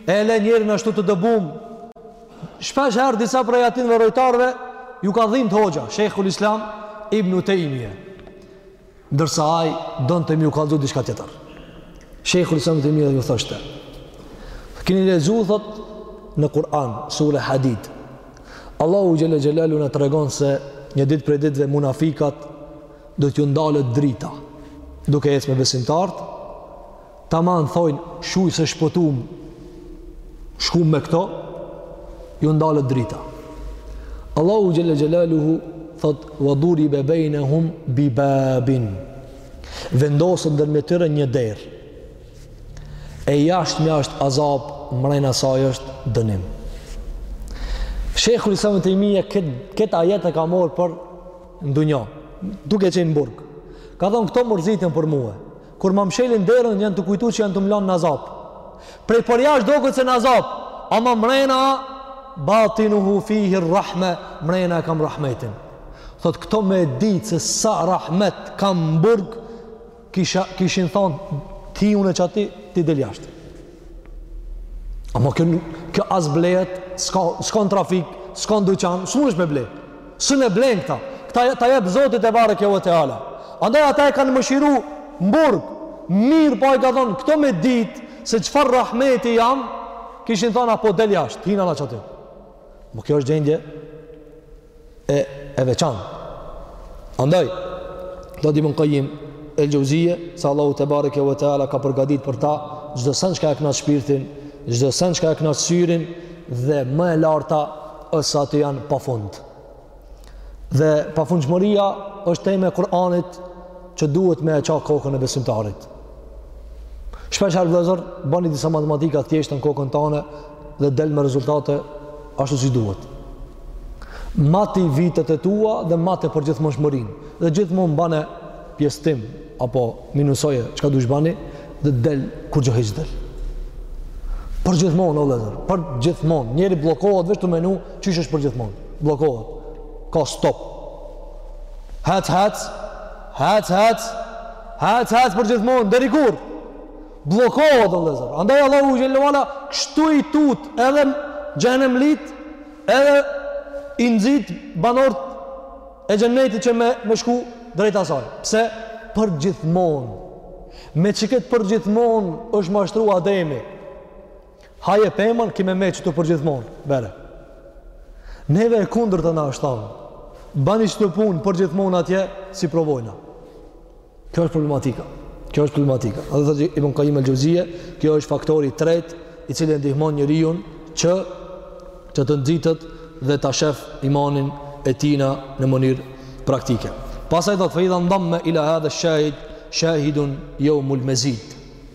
Speaker 1: e le njerin ashtu të dëbum. Shpeshherë disa prej atyne rojtarëve ju ka dhimbt hoxha, Shejhul Islam Ibn Tejmije. Ndërsa ai donte me ju kallëzu diçka tjetër. Shejhul Islam Ibn Tejmije ju thoshte. Kini lexu, thotë, në Kur'an, sure Hadid. Allahu xhel-le xhelaluhu na tregon se një ditë prej ditëve munafikat do t'ju ndalet drita duke ecë me besimtarët Taman thojn shuj se shpëtum shkum me këto ju ndalet drita. Allahu Xhel-le Xhelaluhu thot ve duribe bejnehum bi babin vendoset ndërmjet tyre një derë e jashtmja është azab mrena asaj është dënim Shejhul Islam Ibn Tejmije këtë kët ajet e ka marrë për n'dunja duke qenë n'burg ka thonë këto mërziten për mue Kur ma mshelin derën janë tu kujtu që janë tu m'lanë në azab. Prej për jashtë doket se në azab, ama mrena batinuhu fihi rrahme, mrena e kam rahmetin. Thot këto me ditë se sa rahmet kam n'burg, kisha, kishin thonë t'hi unë qati, ti del jashtë. Ama kjo, kjo as blehet, s'ka, s'ka në trafikë, s'ka në duqan, s'munesh me ble. S'un e blen këta. Këta ta jep Zoti tebareke ve teala. Andaj ata e kanë mëshiru në burg. Mirëpo i ka thonë, këto me ditë, se çfar rahmeti jam, kishin thonë, a po del jashtë, hina në qatë. Ama kjo është gjendje, e e veçantë. Andaj thotë Ibn Kajim El Xheuzije se Allahu tebareke ve teala ka përgatit për ta çdo sen çka e kënaq shpirtin, çdo sen çka e kënaq syrin dhe më e larta është se ati janë pa fund. Dhe pafundshmëria është tema e Kur'anit që duhet me e ça kokën e besimtarit. Shpesh herë vllezër, bani disa matematika t'thjeshta në kokën tane dhe del me rezultate ashtu si duhet. Mati vitet e tua dhe mate përgjithmonshmërinë. Dhe gjithmonë bane pjesëtim, apo minusoje, çka dush bani, dhe del, kurgjo hiç del. Përgjithmonë, o vllezër, përgjithmonë. Njeri bllokohet, veç tu menu, ç'është përgjithmonë. Bllokohet. Ka stop. Hec, hec, hec, hec, hec, hec, përgjithmonë, deri kur? bllokohet o vëllezër andaj Allahu xhel-le ve ala kështu i tut edhe xhehenemlit edhe i nxit banorët e xhennetit që me me shku drejt asaj pse përgjithmonë me qikët përgjithmonë është mashtru Ademi haje pemën ki me met qëtu përgjithmonë bere neve e kundërta na është thanë bani qët punë përgjithmonë atje s'i provojna Kjo është problematika. Kjo është problematika. Edhe thotë Ibn Kajim el-Xheuzije, kjo është faktori i tretë i cili e ndihmon njeriu që të të nxitet dhe ta shef imanin e tina në mënyrë praktike. Pastaj thotë fe idha ndamme ila hadhe shahid, shahidun jeumul mezid.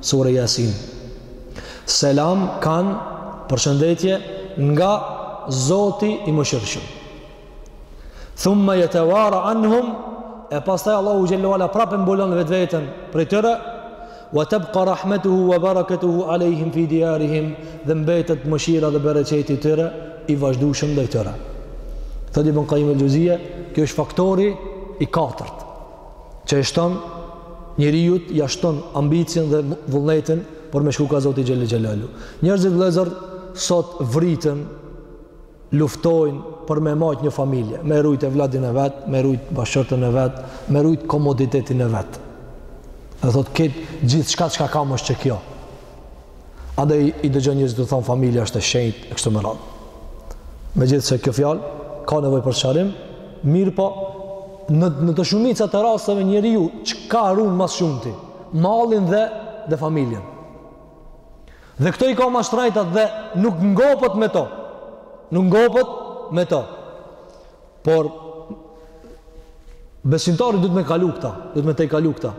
Speaker 1: Sure Yasin. Selam kanë përshëndetje nga Zoti i Mëshirshëm. Thumma yatawara anhum e pastaj Allahu xhallahu ala prapë e mbulon vetveten prej tyre wa tabqa rahmatuhu wa barakatuhu alayhim fi diyarihim dhe mbetet mëshira dhe bereqeti i tyre i vazhdueshëm ndaj tyre. Thotë Ibn Qayyim al-Jawziyya, kjo është faktori i katërt. që e shton njeriut ia shton ambicien dhe vullnetin për me shku ka Zoti xhele xhelaluhu. Njerëzit vllezër sot vriten, luftojnë për me majt një familje, me rujt evladin e vet, me rujt bashkëshorten e vet, me rujt komoditetin e vet. Dhe thotë, këtë gjithçka çka kam është që kjo. Andaj i dëgjon njerëzit thonë familja është e shenjtë e kështu me radhë. Megjithëse kjo fjalë ka nevojë për sqarim, mirëpo në në shumicë të rasteve njeriu çka ruan ma së shumti, mallin dhe dhe familjen. Dhe këto i ka ma të shtrenjtat dhe nuk ngopet me to. Nuk ngopet me to. Por besimtari duhet me kalu këtë, duhet me tejkalu këtë.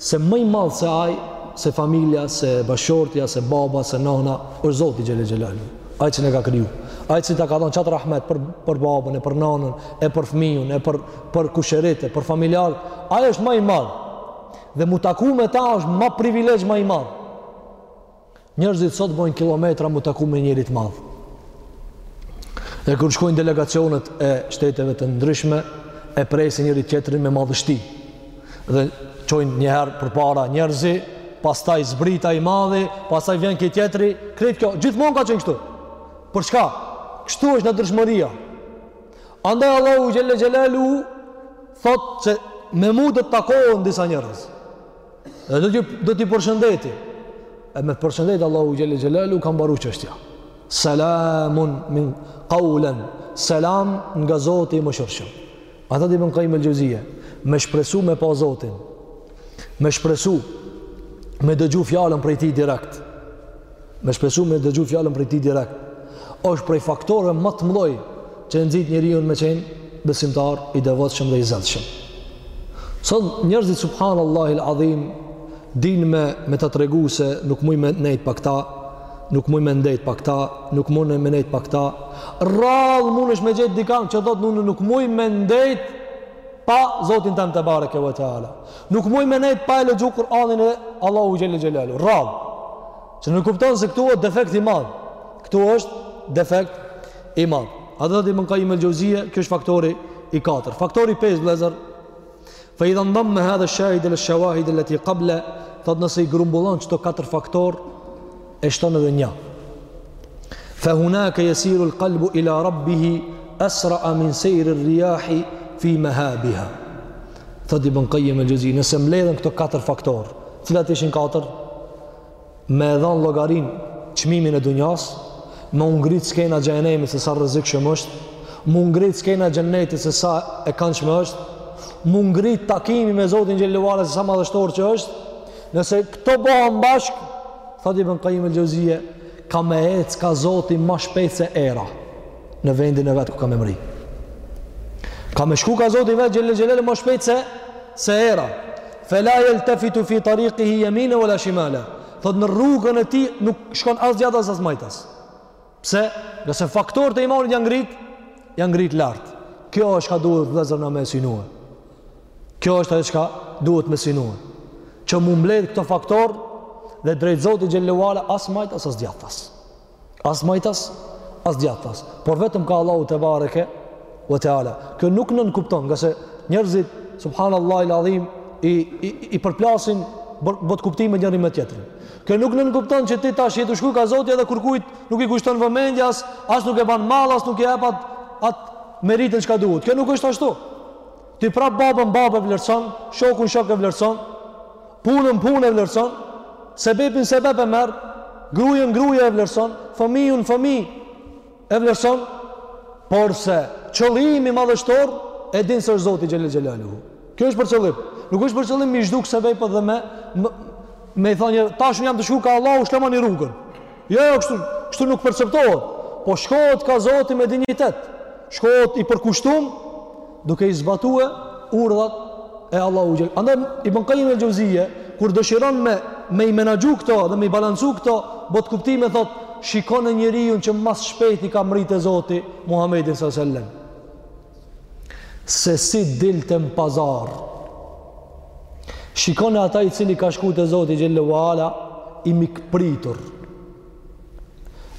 Speaker 1: Se ma i madh se ai, se familja, se bashkëshortja, se baba, se nana, është Zoti xhele xhelaluhu. Ai që na ka kriju, ai që ta ka dhanë qat rahmet për për babën e për nanën, e për fëmijën, e për për kushërijtë, e për familjarët, ai është ma i madh. Dhe m'u taku me ta është ma privilegj ma i madh. Njerëzit sot bojnë kilometra m'u taku me njeri të madh. Dhe kur shkojnë delegacionet e shteteve të ndryshme, e presin njëri-tjetrin me madhështi. Dhe çojnë njëherë përpara njerëzit, pastaj zbret i madhi, pastaj vjen ky tjetri, krejt kjo, gjithmonë ka qenë kështu. Për çka? Kështu është natyrshmëria. Andaj Allahu xhele xhelaluhu thotë që me mu do të takohen disa njerëz. Dhe do t'i do t'i përshëndeti. E me përshëndet Allahu xhele xhelaluhu ka mbaru çështja. Selamun min qawlan. Selam nga Zoti i mëshirshëm. A, thotë Ibn Qayyim al-Jawziyya. Me shpresu me pa Zotin. Me shpresu me dëgju fjalën prej tij direkt. Me shpresu me dëgju fjalën prej tij direkt, është prej faktorëve ma të mdhaj që e nxit njeriun me qenë besimtar i devotshëm dhe i zellshëm. Sot njerëzit subhanallahu el adhim dinë me me ta tregu se nuk muj me nejt pa këta, nuk muj me ndejt pa këta, nuk muj me nejt pa këta. Rrallë mundesh me gjet dikan që thotë unë nuk muj me ndejt pa Zotin tënd tebareke ve teala. Nuk mund me nejt pa e lexuar Kur'anin e Allahu xhelle xhelalu. Rob që nuk kupton, se këtu është defekt i madh. Këtu është defekt i madh. Ibn Kajjim el Xhevzije, kjo është faktori i katër. Faktori i pesë vëllazër. Fa idha ndhamma hadha shahid ila shawahid allati qabla, thot nëse i grumbullon këto katër faktor, e shton edhe një fa hunaka yasiru alqalbu ila rabbih asra min sayr alriyah fi mahabiha thot ibn qayyim al-Jauziye nëse mbledhen këto katër faktor cilat ishin katër me e dhan llogarin çmimin e dunjas me u ngrit skena xhehenemit se sa e rrezikshme është me u ngrit skena xhenetit se sa e këndshme është me u ngrit takimi me Zotin xhelle ve ala se sa madhështor që është nëse këto bëhen bashkë Thotë Ibn Qayyim al-Jauziye, ka me ec ka Zoti më shpejt se era në vendin e vet ku ka me mri. Ka me shku ka Zoti i vet xhelle xhelaluhu më shpejt se se era. Fela yaltafitu fi tariqihi yamina wala shimala. Thotë në rrugën e tij nuk shkon as djathtas as majtas. Pse? Nga se faktorët e imanit janë ngrit, janë ngrit lart. Kjo është çka duhet vëllezër na me synue. Kjo është ajo çka duhet me synue. Që m'u mbledh këto faktor dhe drejt Zotit xhelle ve ala as majtas as djathtas. As majtas as djathtas. Por vetëm ka Allahu tebareke wa taala. Kjo nuk nënkupton, nga se njerëzit subhanallahu alazim i i, i përplasin botëkuptimet njërin me tjetrin. Kjo nuk nënkupton që ti tash je tu shku ka Zoti edhe kurkujt nuk i kushton vëmendje as, as nuk e ban mall, as nuk i jep at, at meritën çka duhet. Kjo nuk është ashtu. Ti prap babën babë e vlerëson, shokun shok e vlerëson, punën punë e vlerëson, sebepin sebep e merr, gruen grue e vlerëson, fëmijën fëmijë E vlerëson, por se qëllimi madhështor e din se është Zoti xhelle xhelaluhu. Kjo është për qëllim. Nuk është për qëllim mi zhduk sebepet dhe me, me, me i thanë, tash unë jam tu shku ka Allahu, lshomani rrugën. Jo, jo, kështu, kështu nuk perceptohet. Po shkohet ka Zoti me dignitet. Shkohet i përkushtum duke i zbatue urdhat e Allahut xhel. Andaj, Ibn Kajjim el Xhevzije, kur dëshiron me, me i menaxhu këto dhe me i balancu këto, botëkuptime thot, shikone njeriun që ma s'shpejti ka mrri te Zoti, Muhammedin alejhi selam. Se si dilte në pazar, shikone ata i cili ka shku te Zoti xhelle ve ala, i mikpritur,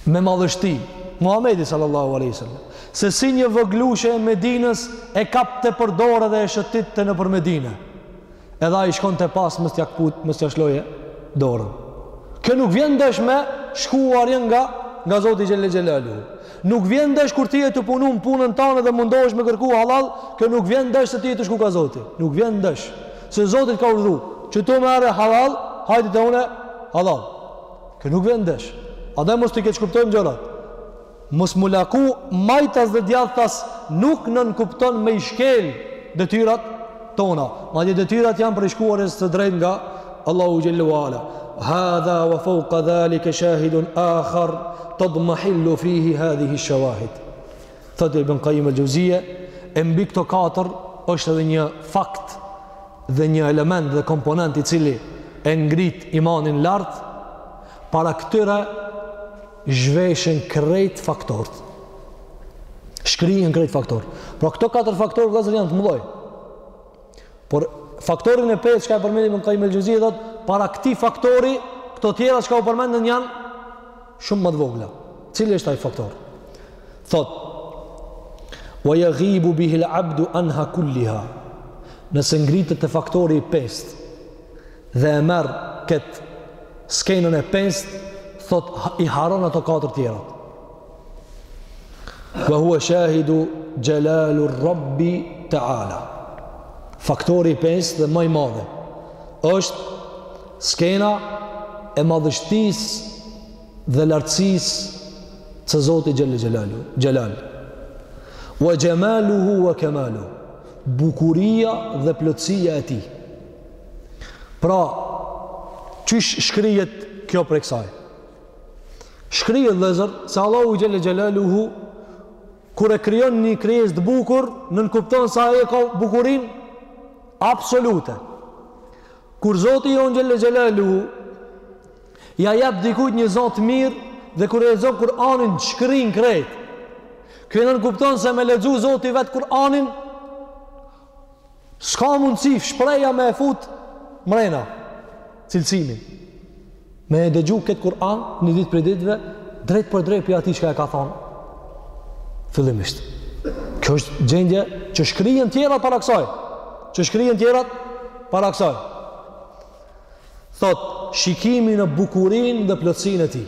Speaker 1: me madhështi Muhamedi sallallahu alaihi wasallam se si një voglushe e Medinës e kapte për dore dhe e shëtitte nëpër Medinë. Edhe ai shkonte pas mos t'ia kput, mos t'ia lshojë dorën. Kjo nuk vjen ndesh me shkuarjen nga nga Zoti xhelle xhelalu. Nuk vjen ndesh kur ti je tu punu punën tënde dhe mundohesh me kërku halal, kjo nuk vjen ndesh se ti je tu shku ka Zoti. Nuk vjen ndesh se Zoti t'ka urdhëru që ta marrë halal, hajde të unë halal. Kjo nuk vjen ndesh. Andaj mos t'i keqkuptojmë gjërat. Mos mu laku majtas dhe djathtas nuk nënkupton me i shkel detyrat tona. Madje detyrat janë prej shkuarjes së drejtë nga Allahu xhallahu ala. Hadha wa fawqa dhalika shahidun ahar tadmahillu fihi hadhihi al-shawahid. thotë Ibn Qayyim al-Jawziyya, e mbi këto katër është edhe një fakt dhe një element dhe komponent i cili e ngrit imanin lart, para këtyre zhveshen krejt faktorët. Shkrihen krejt faktorët. Pra këto katër faktorë vllezër janë të mëdhoj. Por faktorin e pestë çka e përmend Ibn Qayyim al-Jawziyya thotë, para këtij faktori, këto tjera çka u përmendën janë shumë më të vogla. Cili është ai faktor? Thotë, Wa yaghibu bihi al-'abdu anha kulliha. Nëse ngritet te faktori i pestë dhe e merr kët skenën e pestë, thotë i harron ato katër tjerat. Wa huwa shahidu jalalu rabbi ta'ala. Faktori i pestë dhe më i madh është skena e madhështisë dhe lartësisë së Zotit xhelle xhelalu. Xhelal. Wa jamaluhu wa kamaluhu. Bukuria dhe plotësia e tij. Pra, qysh shkrihet kjo prej kësaj? Shkrihet vëllezër se Allahu xhelle xhelaluhu kur e krijon një krijesë të bukur, nënkupton se ai e ka bukurinë absolute. Kur Zoti jonë xhelle xhelaluhu ja jep dikujt një zo të mirë dhe kur e lexon Kur'anin shkrin krejt. Kjo nënkupton se me lexu Zoti vet Kur'anin S'ka mundësi shprehja me e fut mrena cilësimin. Me e dëgju këtë Kur'an një ditë prej ditëve, drejtpërdrejt prej atij çka e ka thonë. Fillimisht. Kjo është gjendje që shkrihen tjerat para kësaj. Që shkrihen tjerat para kësaj. Thotë, shikimi në bukurinë dhe plotësinë e tij.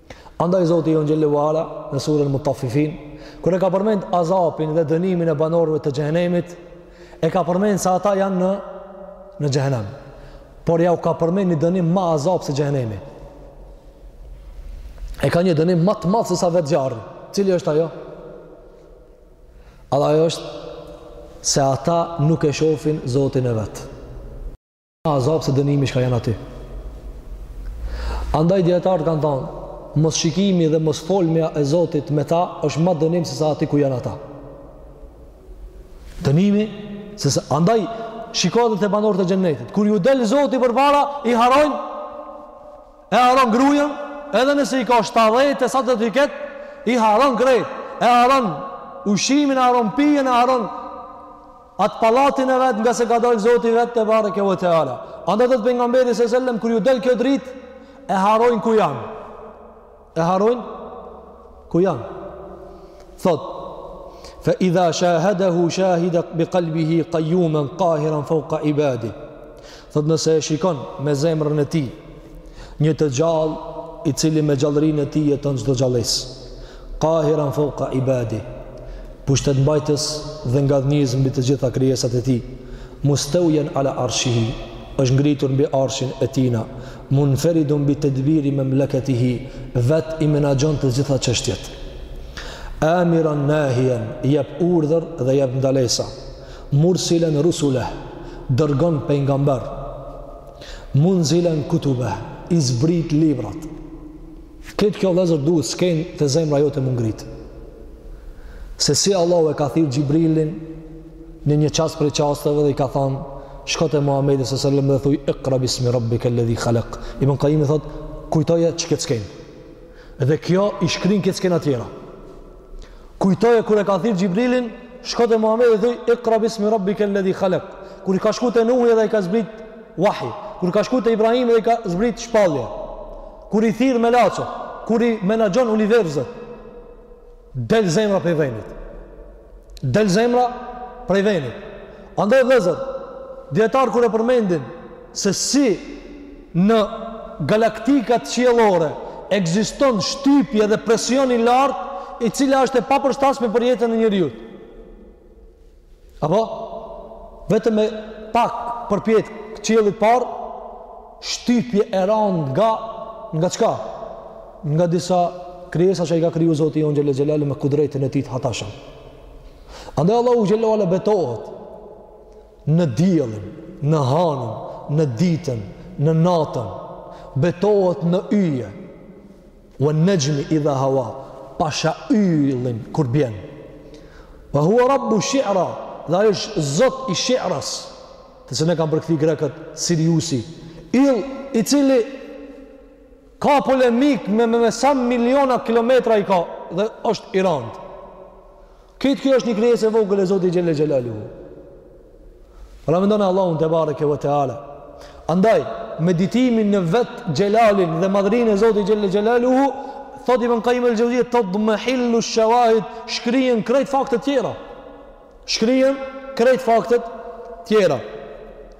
Speaker 1: Andaj Zoti jonë Xhele ve ala në surën Mutafifin, kur e ka përmend azapin dhe dënimin e banorëve të xhehenemit, e ka përmend se ata janë në, në xhehenem. Por jau ka përmend një dënim ma azap se xhehenemi. E ka një dënim ma të madh se sa vetë zjarri. Cili është ajo? Adha ajo është se ata nuk e shofin Zotin e vet. azap se dënimi shka janë aty. Andaj dijetarët kanë thonë, mos shikimi dhe mos folmja e Zotit me ta, është ma dënim se sa aty ku janë ata. Dënimi, se sa, andaj, shikohet te banorët e xhenetit, kur ju del Zoti përpara, i harrojnë, e harron grujën, edhe nëse i ka 70 e sa të të ketë, i harron krejt, e harron ushqimin, e harron pijen, e harron Atë pallatin e vet ngase ka dalë Zoti vet tebareke ve teala. Andaj thotë pejgamberi sallallahu alaihi wasallam kur ju del kjo dritë e harrojnë ku janë. E harrojnë ku janë. Thotë Fa idha shahadahu shahida bi qalbihi qayyuman qahiran fawqa ibadi. Thotë nëse e shikon me zemrën e tij Një të gjallë i cili me gjallërinë e tij jeton çdo gjallesë. Qahiran fawqa ibadi. Pushtetmbajtës dhe ngadhënjyes mbi të gjitha krijesat e tij. Mustawiyan ala arshihi. Është ngritur mbi arshin e tina. Munfaridun bi tadbiri mamlakatihi. Vet i menaxhon të gjitha çështjet. Amiran nahiyan, jep urdhër dhe jep ndalesa. Mursilan rusulah, dërgon pejgamberë. Munzilen kutube, i zbrit librat. Krejt kjo vëllazër duhet skenë te zemra jote m'u ngrit. Se si Allahu e ka thirr Xhibrilin në një çast prej çasteve dhe i ka thënë shko te Muhamedi sallallahu alaihi wasallam dhe thuj iqra bismi rabbika alladhi khalaq. Ibn Qayyimi thotë kujtoje qikët skenë. Dhe kjo i shkrin krejt skenat tjera. Kujtoje kur e ka thirr Xhibrilin, shko te Muhamedi dhe thuj Iqra bismi rabbika alladhi khalaq. Kur i ka shku te Nuhi dhe i ka zbrit wahi, kur i ka shku te Ibrahimi dhe i ka zbrit shpallje. Kur i thirr melaqe, kur i menaxhon universet, del zemra prej venit. Del zemra prej venit. Andaj vëllezër, dijetarët kur e përmendin se si Në galaktikat qiellore ekziston shtypje dhe presion i lartë e cila është e papërshtatshme për jetën e njeriut. Apo? Vetëm me pak përpjet qiellit parë, shtypje e randë nga, nga çka? Nga disa krijesa që i ka kriju Zoti jonë Xhele xhelaluhu me kudretin e tij të hatashëm. Andaj Allahu Xhele ve ala betohet në diellin, në hanën, në ditën, në natën, betohet në yje, wa nejmi idha hawa, pasha yllin kur bjen, wa hua rabbu shi'ra, dhe ai është zot i shi'ras, të cilën e kanë përkthy grekët, Siriusi, yll i cili ka polemik me me me sa miliona kilometra i ka, dhe është i randë. Këtë kjo është një krijesë e vogël e Zotit xhelle xhelaluhu. Pra mendone Allahun tebareke ve teala. Andaj, meditimin në vetë xhelalin dhe madhërinë e Zotit xhelle xhelaluhu, thot Ibn Kajim el Xheuzije, tadmahillu shawahid, shkrijen krejt faktet tjera. Shkrijen krejt faktet tjera.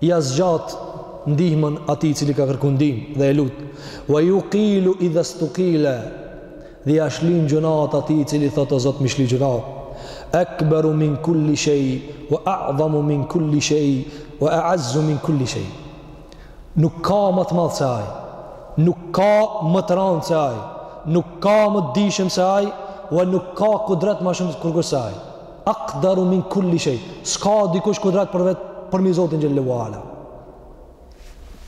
Speaker 1: Ia zgjat ndihmën atij i cili ka kërku ndihmë dhe e lut. Wa yuqilu idha stuqila dhe ia shlin gjynat atij i cili thotë o Zot m'i shli gjynat. Akbaru min kulli shay wa a'zamu min kulli shay wa a'azzu min kulli shay. Nuk ka më të madh se ai. Nuk ka më të randë se ai. Nuk ka më të dijshëm se ai, wa nuk ka kudret më shumë kërkush se ai. Aqdaru min kulli shay. S'ka dikush kudrat për vet përmi Zotin xhelle uala.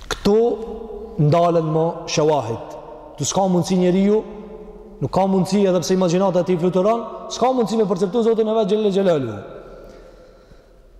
Speaker 1: Ktu ndalen më shawahid. Ktu s'ka mundsi njeriu Nuk ka mundësi edhe pse imagjinata e tij fluturon, s'ka mundësi me perceptu Zotin e vet xhelle xhelaluhu.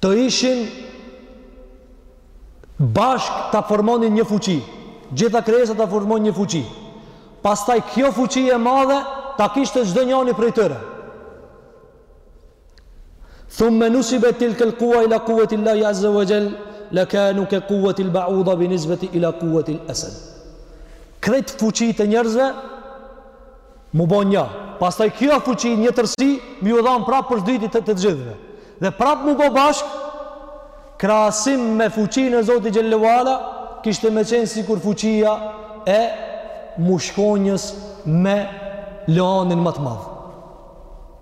Speaker 1: të ishin bashk të formonin një fuqi gjitha krijesat të formonin një fuqi pastaj kjo fuqi e madhe ta kishte çdo njani prej tyre thumma nusibat tilka al-quwwa ila quwwati Allahi azza wa jall lakanu ka quwwati al-ba'udha bi nisbati ila quwwati al-asad krejt fuqitë e njerëzve Mu bo një, pastaj kjo fuqi një tërësi me ju dhanë prapë përsdyti të të gjithëve. Dhe prapë mu bo bashkë, krahasim me fuqinë e Zotit xhelle uala, kishte me qenë sikur fuqia e mushkonjës me luanin më të madh.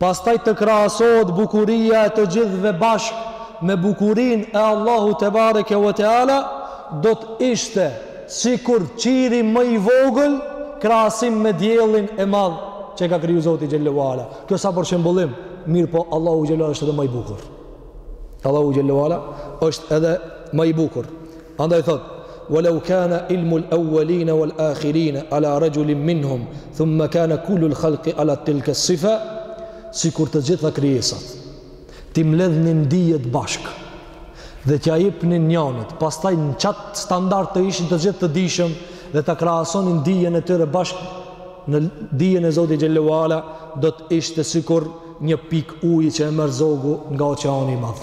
Speaker 1: Pastaj të krahasohet bukuria e të gjithëve bashkë me bukurinë e Allahut tebareke ve teala, do të ishte sikur qiri më i vogël krahasim me diellin e madh që e ka kriju Zoti xhelle uala. Kjo sa për shembullim, mirëpo Allahu xhelle uala është edhe më i bukur. Allahu xhelle uala është edhe më i bukur. Andaj thotë, "Walau kana ilmu al-awwalina wal-akhirina ala rajulin minhum, thumma kana kullu al-khalqi ala tilka as-sifa", sikur të gjitha krijesat t'i mbledhnin dijet bashkë dhe t'ia jepnin njanit, pastaj në qat standard të ishin të gjithë të dijshëm dhe ta krahasonin dijen e tyre bashkë në dijen e Zotit xhelle ue ala, do të ishte sikur një pikë uji që e merr zogu nga oqeani i madh.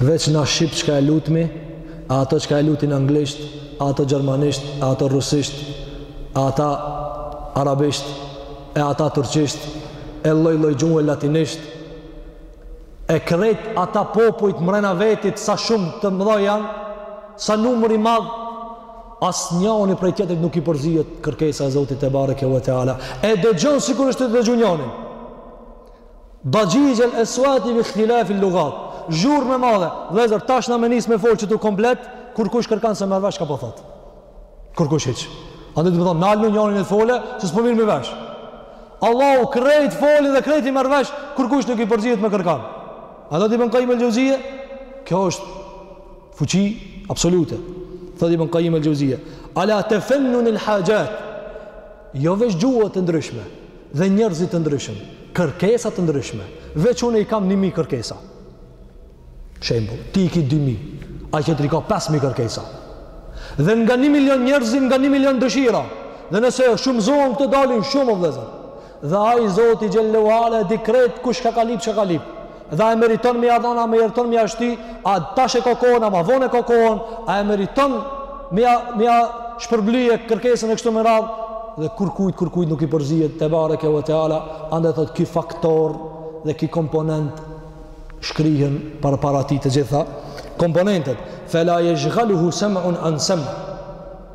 Speaker 1: Veç na shqip çka e lutmi, a ato çka e lutin anglisht, a ato gjermanisht, a ato rusisht, a ata arabisht, e ata turqisht, e lloj lloj gjuhë latinisht, e krejt ata popujt mrena vetit sa shumë të mëdha janë, sa numër i madh, asnjani prej tjetërit nuk i përzihet kërkesa e Zotit tebareke ue teala, e dëgjon sikur është te dëgju njanin. Daxhixh el esuati bi ihtilafil lugat. Zhurmë e madhe. Vëllezër, tash na me nis me fol këtu komplet, kurrkush kërkan s'e merr vesh çka po thotë. Kurrkush hiç. Andaj domethënë nalnu njani le fol, se s'po mirremi vesh. Allahu krejt folin dhe krejt i merr vesh, kurrkush nuk i përzihet me kërkan. Thotë Ibn Kajjim el-Xheuzije? Kjo është fuqi absolute. Thotë Ibn Kajjim el-Xheuzije. Ala tefennunil haxhat. Jo veç gjuhë të ndryshme. dhe njerëzit të ndryshëm, kërkesa të ndryshme. Veç unë i kam 1000 kërkesa. Shembull, ti i ke 2000, ai tjetri i ka 5000 kërkesa. Dhe nga 1 milion njerëz, nga 1 milion dëshira. Dhe nëse i shumëzon këto dalin shumë vëllezër. Dhe ai Zoti xhelle ue ala e di krejt kush ka lyp, çka ka lyp. Dhe a e meriton me ja dhan, a meriton me ja shty, a tash e ka kohën, a ma vonë e ka kohën, a e meriton me ja, me ja shpërbly kërkesën e kështu me radhë, dhe kurrkujt, kurrkujt nuk i përzihet tebareke ue teala, andaj thotë ky faktor dhe ky komponent shkrihen për para tij të gjitha komponentet. Fela jeshgaluhu sem'un an sem,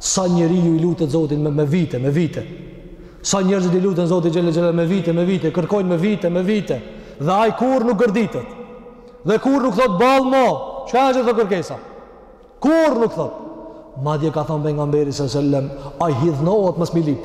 Speaker 1: Sa njeriu i lutet Zotit me, me vite, me vite. Sa njerëzit i luten Zotit xhelle xhelal me vite, me vite, kërkojnë me vite, me vite. Dhe ai kurrë nuk gërditet. Dhe kurrë nuk thotë boll mo, çka gjithë këto kërkesa? Kurrë nuk thotë. Madje ka thanë pejgamberi s selam, ai hidhnohet mos me i lyp.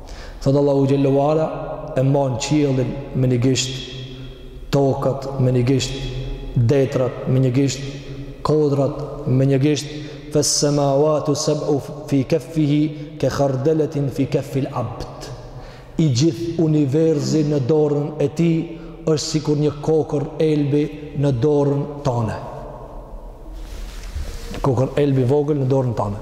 Speaker 1: Thotë Allahu xhelle ue ala e mban qiellin me një gisht, tokat me një gisht, detrat me një gisht, kodrat me një gisht, fes-semauatu seb'u fi keffihi ke khardeletin fi keffil abd. I gjithë universi në dorën e tij është sikur një kokërr elbi në dorën tane. Kokërr elbi e vogël në dorën tane.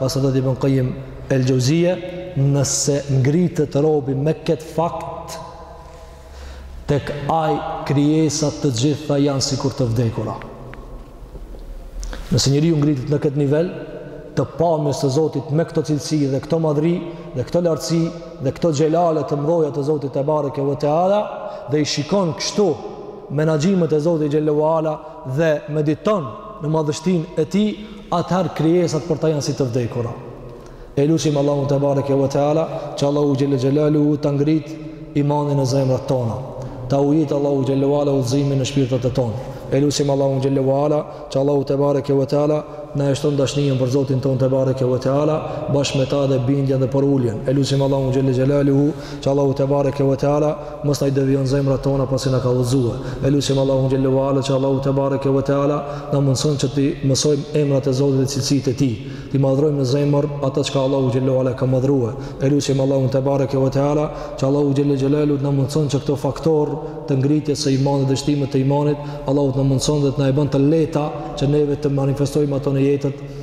Speaker 1: pastaj thotë Ibn Kajim el Xhevzije, nëse ngritet robi me këtë fakt, tek ai krijesat të gjitha janë sikur të vdekura. Nëse njeriu ngritet në këtë nivel, të pamjes së Zotit me këto cilësi dhe këto madri dhe këto lartësi dhe këto xhelale të mëdhaja të Zotit tebareke ve teala dhe i shikon kështu menaxhimet e Zotit xhelle ve ala dhe mediton në madhështinë e Tij atëherë krijesat për ta janë si të vdekura. E lusim Allahun tebareke ve teala, që Allahu xhelle xhelaluhu ta ngrit imanin në zemrat tona. Ta ujit Allahu xhelle ve ala udhëzimin në shpirtat e tona. E lusim Allahun xhelle ve ala, që Allahu tebareke ve teala na e shton dashninë për Zotin tonë tebareke ve teala, bashkë me ta dhe bindjen dhe përuljen. E lusim Allahun xhelle xhelaluhu që Allahu tebareke ve teala mos na i devijon zemrat tona pasi na ka udhëzuar. E lusim Allahun xhelle ve ala që Allahu tebareke ve teala na mundson që t'i mësojmë emrat e Zotit dhe cilësitë e Tij, t'i madhrojmë në zemër ato që Allahu xhelle ve ala ka madhruar. E lusim Allahun tebareke ve teala që Allahu xhelle xhelaluhu na mundson që këto faktorë të ngritjes së imanit dhe shtimit të imanit, Allahu të na mundson dhe të na e bën të lehta që neve t'i manifestojmë ato në jetët